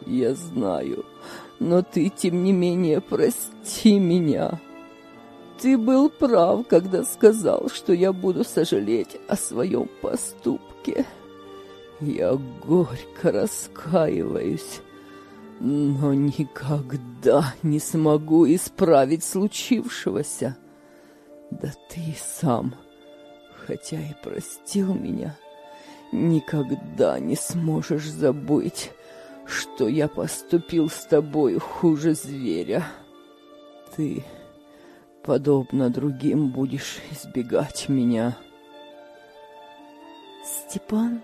Я знаю, но ты, тем не менее, прости меня. Ты был прав, когда сказал, что я буду сожалеть о своем поступке. Я горько раскаиваюсь, но никогда не смогу исправить случившегося. Да ты сам, хотя и простил меня, никогда не сможешь забыть, что я поступил с тобой хуже зверя. Ты подобно другим, будешь избегать меня. Степан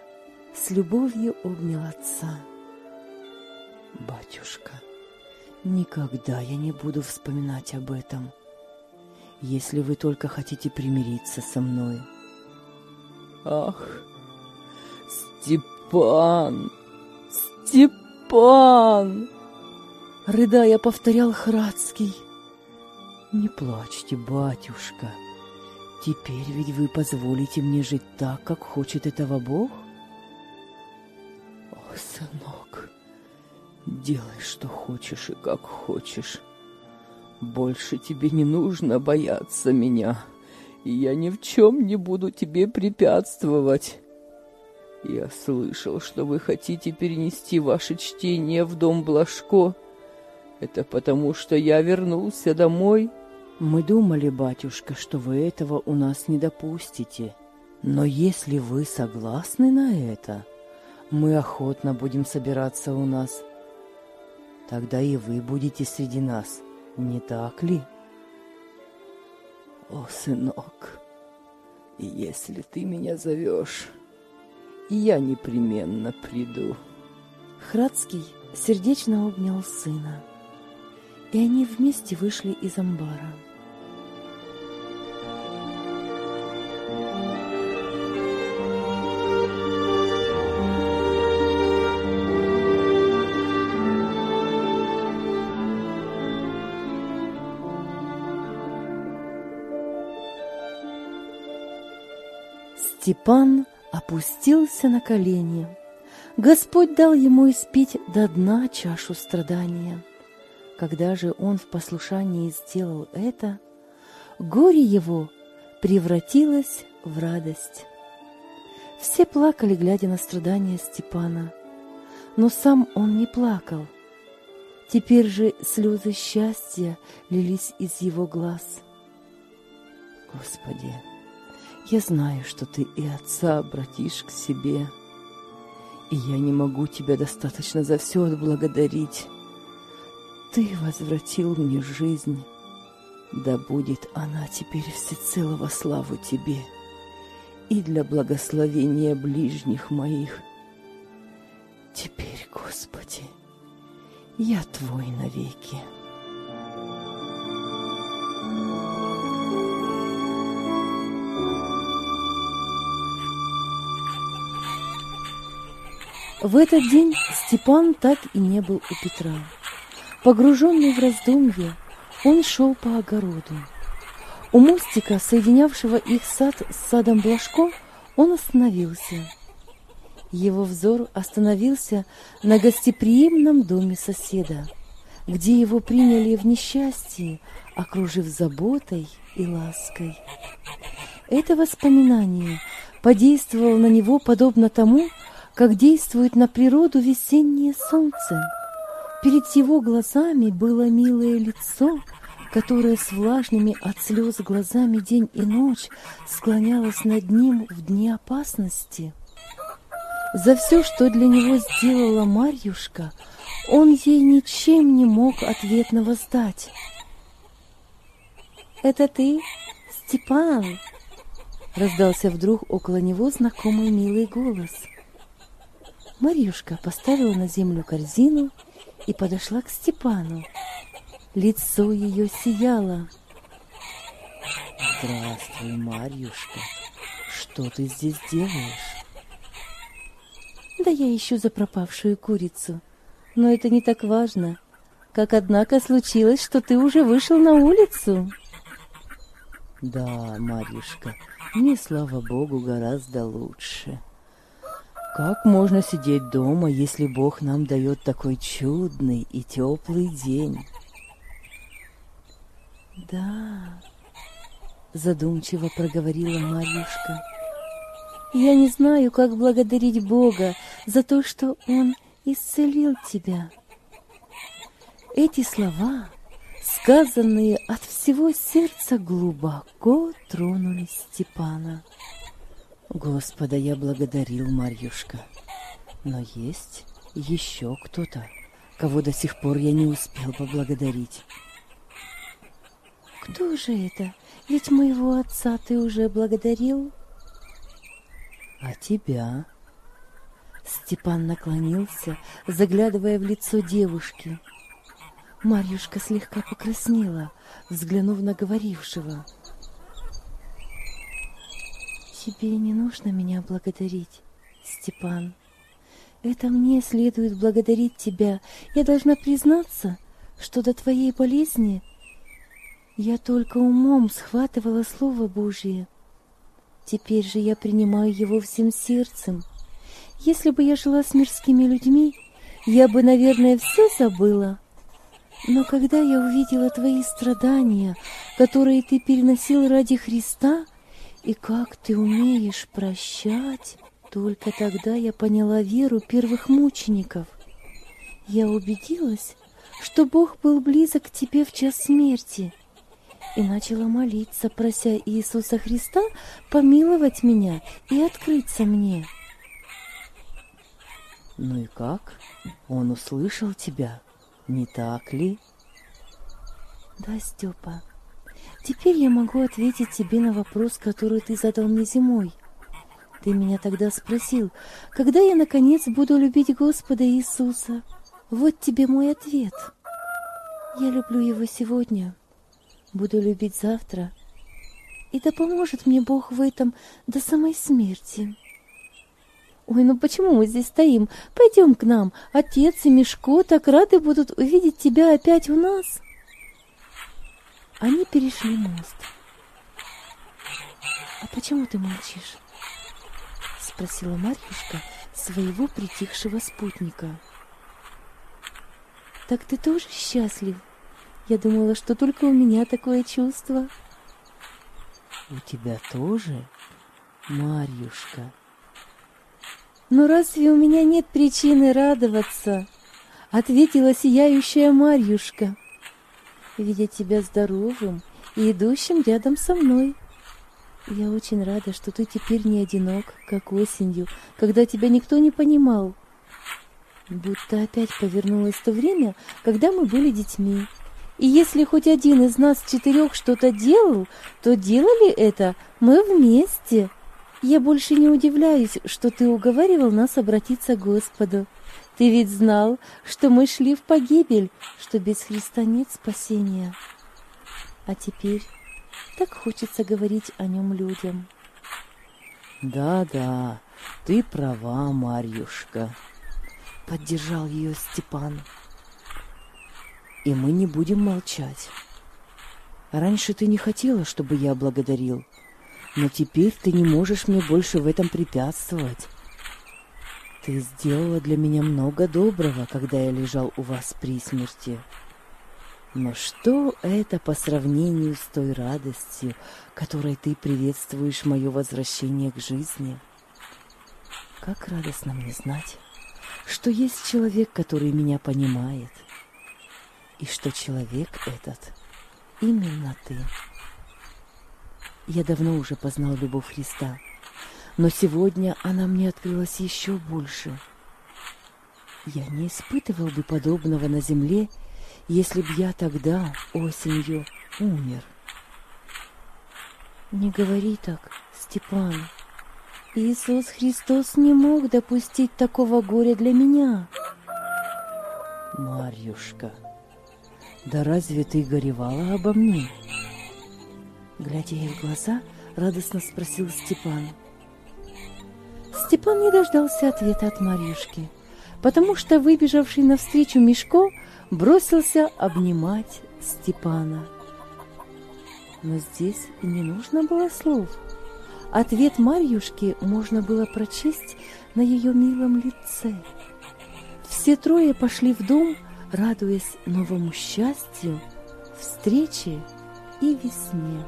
с любовью обнял отца. Батюшка, никогда я не буду вспоминать об этом, если вы только хотите примириться со мной. Ах, Степан, Степан! Рыдая, повторял Храцкий. Не плачьте, батюшка. Теперь ведь вы позволите мне жить так, как хочет этого Бог? О, сынок, делай, что хочешь и как хочешь. Больше тебе не нужно бояться меня, и я ни в чем не буду тебе препятствовать. Я слышал, что вы хотите перенести ваше чтение в дом Блажко. Это потому, что я вернулся домой мы думали, батюшка, что вы этого у нас не допустите. Но если вы согласны на это, мы охотно будем собираться у нас. Тогда и вы будете среди нас, не так ли? О, сынок, если ты меня зовешь, я непременно приду. Храцкий сердечно обнял сына, и они вместе вышли из амбара. Степан опустился на колени. Господь дал ему испить до дна чашу страдания. Когда же он в послушании сделал это, горе его превратилось в радость. Все плакали, глядя на страдания Степана, но сам он не плакал. Теперь же слезы счастья лились из его глаз. Господи! Я знаю, что ты и отца обратишь к себе, и я не могу тебя достаточно за все отблагодарить. Ты возвратил мне жизнь, да будет она теперь всецело во славу тебе и для благословения ближних моих. Теперь, Господи, я Твой навеки. В этот день Степан так и не был у Петра. Погруженный в раздумье, он шел по огороду. У мостика, соединявшего их сад с садом Блажко, он остановился. Его взор остановился на гостеприимном доме соседа, где его приняли в несчастье, окружив заботой и лаской. Это воспоминание подействовало на него подобно тому, как действует на природу весеннее солнце. Перед его глазами было милое лицо, которое с влажными от слез глазами день и ночь склонялось над ним в дни опасности. За все, что для него сделала Марьюшка, он ей ничем не мог ответного сдать. «Это ты, Степан?» Раздался вдруг около него знакомый милый голос. Марьюшка поставила на землю корзину и подошла к Степану. Лицо ее сияло. Здравствуй, Марьюшка. Что ты здесь делаешь? Да я ищу запропавшую курицу. Но это не так важно. Как, однако, случилось, что ты уже вышел на улицу. Да, Марьюшка, мне, слава богу, гораздо лучше. Как можно сидеть дома, если Бог нам дает такой чудный и теплый день? Да, задумчиво проговорила Марьюшка. Я не знаю, как благодарить Бога за то, что Он исцелил тебя. Эти слова сказанные от всего сердца, глубоко тронули Степана. Господа я благодарил, Марьюшка, но есть еще кто-то, кого до сих пор я не успел поблагодарить. Кто же это? Ведь моего отца ты уже благодарил. А тебя? Степан наклонился, заглядывая в лицо девушки. Марьюшка слегка покраснела, взглянув на говорившего. Тебе не нужно меня благодарить, Степан. Это мне следует благодарить тебя. Я должна признаться, что до твоей болезни я только умом схватывала Слово Божие. Теперь же я принимаю его всем сердцем. Если бы я жила с мирскими людьми, я бы, наверное, все забыла. Но когда я увидела твои страдания, которые ты переносил ради Христа, и как ты умеешь прощать, только тогда я поняла веру первых мучеников. Я убедилась, что Бог был близок к тебе в час смерти, и начала молиться, прося Иисуса Христа помиловать меня и открыться мне. Ну и как? Он услышал тебя? Не так ли? Да, Степа. Теперь я могу ответить тебе на вопрос, который ты задал мне зимой. Ты меня тогда спросил, когда я наконец буду любить Господа Иисуса. Вот тебе мой ответ. Я люблю его сегодня, буду любить завтра. И да поможет мне Бог в этом до самой смерти. Ой, ну почему мы здесь стоим? Пойдем к нам. Отец и Мишко так рады будут увидеть тебя опять у нас. Они перешли мост. А почему ты молчишь? Спросила Марьюшка своего притихшего спутника. Так ты тоже счастлив? Я думала, что только у меня такое чувство. У тебя тоже, Марьюшка? «Но разве у меня нет причины радоваться?» — ответила сияющая Марьюшка, видя тебя здоровым и идущим рядом со мной. Я очень рада, что ты теперь не одинок, как осенью, когда тебя никто не понимал. Будто опять повернулось то время, когда мы были детьми. И если хоть один из нас четырех что-то делал, то делали это мы вместе. Я больше не удивляюсь, что ты уговаривал нас обратиться к Господу. Ты ведь знал, что мы шли в погибель, что без Христа нет спасения. А теперь так хочется говорить о нем людям. Да-да, ты права, Марьюшка. Поддержал ее Степан. И мы не будем молчать. Раньше ты не хотела, чтобы я благодарил, но теперь ты не можешь мне больше в этом препятствовать. Ты сделала для меня много доброго, когда я лежал у вас при смерти. Но что это по сравнению с той радостью, которой ты приветствуешь мое возвращение к жизни? Как радостно мне знать, что есть человек, который меня понимает, и что человек этот именно ты. Я давно уже познал любовь Христа, но сегодня она мне открылась еще больше. Я не испытывал бы подобного на земле, если б я тогда, осенью, умер. Не говори так, Степан. Иисус Христос не мог допустить такого горя для меня. Марьюшка, да разве ты горевала обо мне? Глядя ей в глаза, радостно спросил Степан. Степан не дождался ответа от Марьюшки, потому что выбежавший навстречу Мишко бросился обнимать Степана. Но здесь не нужно было слов. Ответ Марьюшки можно было прочесть на ее милом лице. Все трое пошли в дом, радуясь новому счастью, встрече и весне.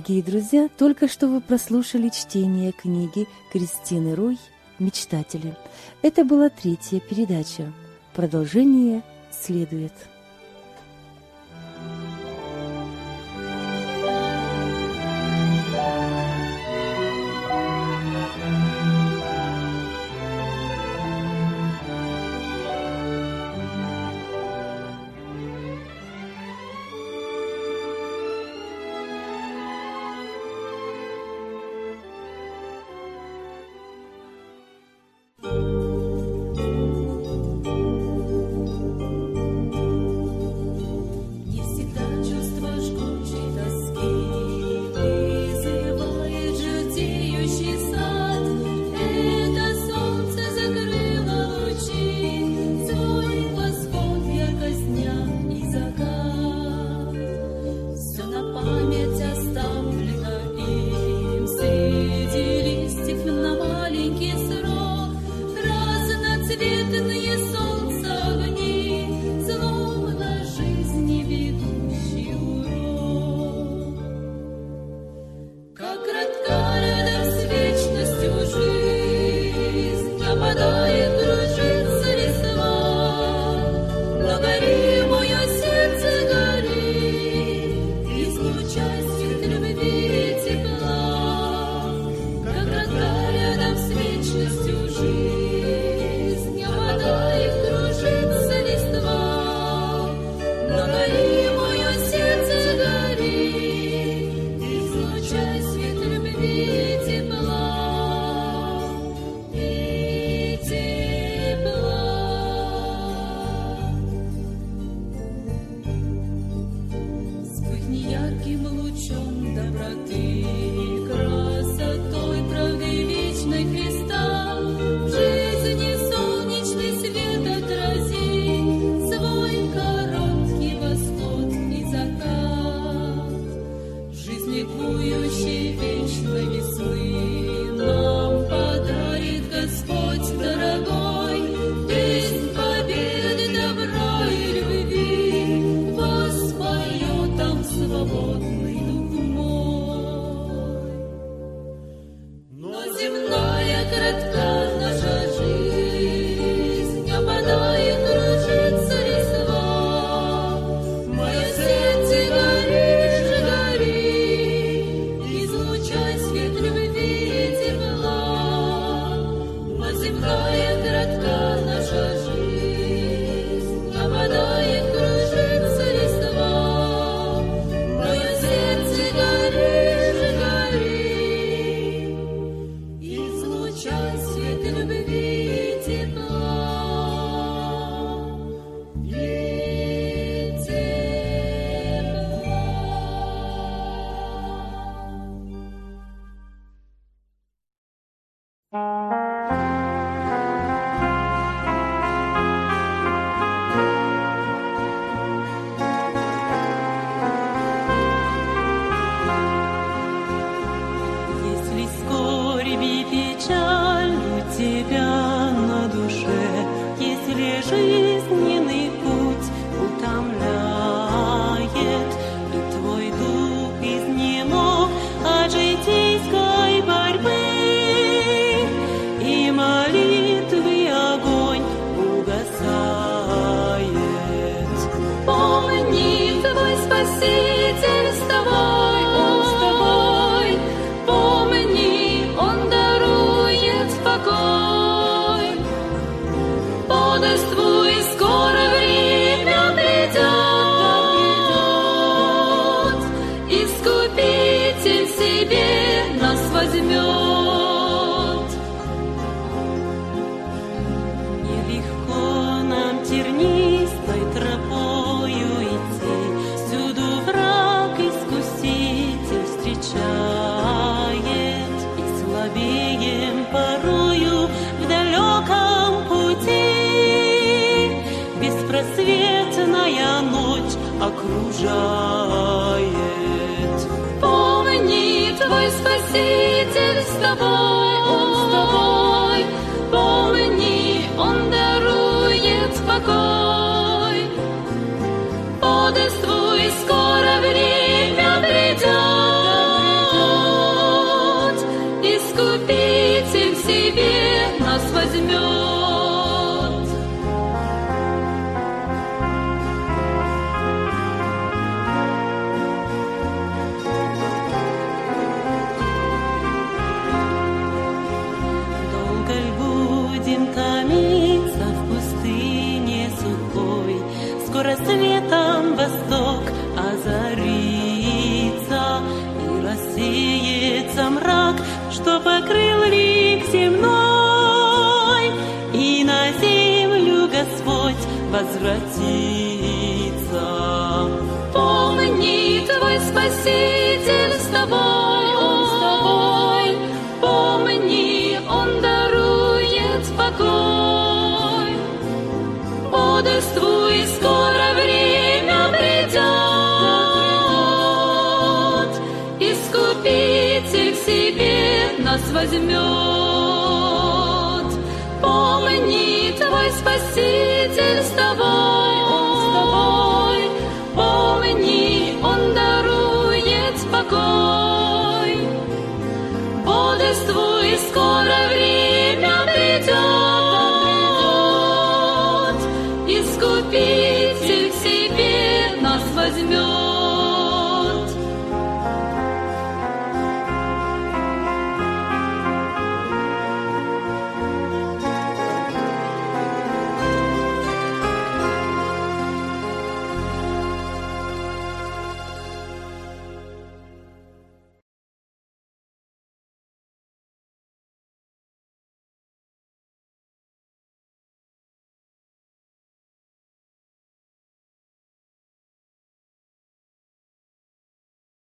Дорогие друзья, только что вы прослушали чтение книги Кристины Рой «Мечтатели». Это была третья передача. Продолжение следует.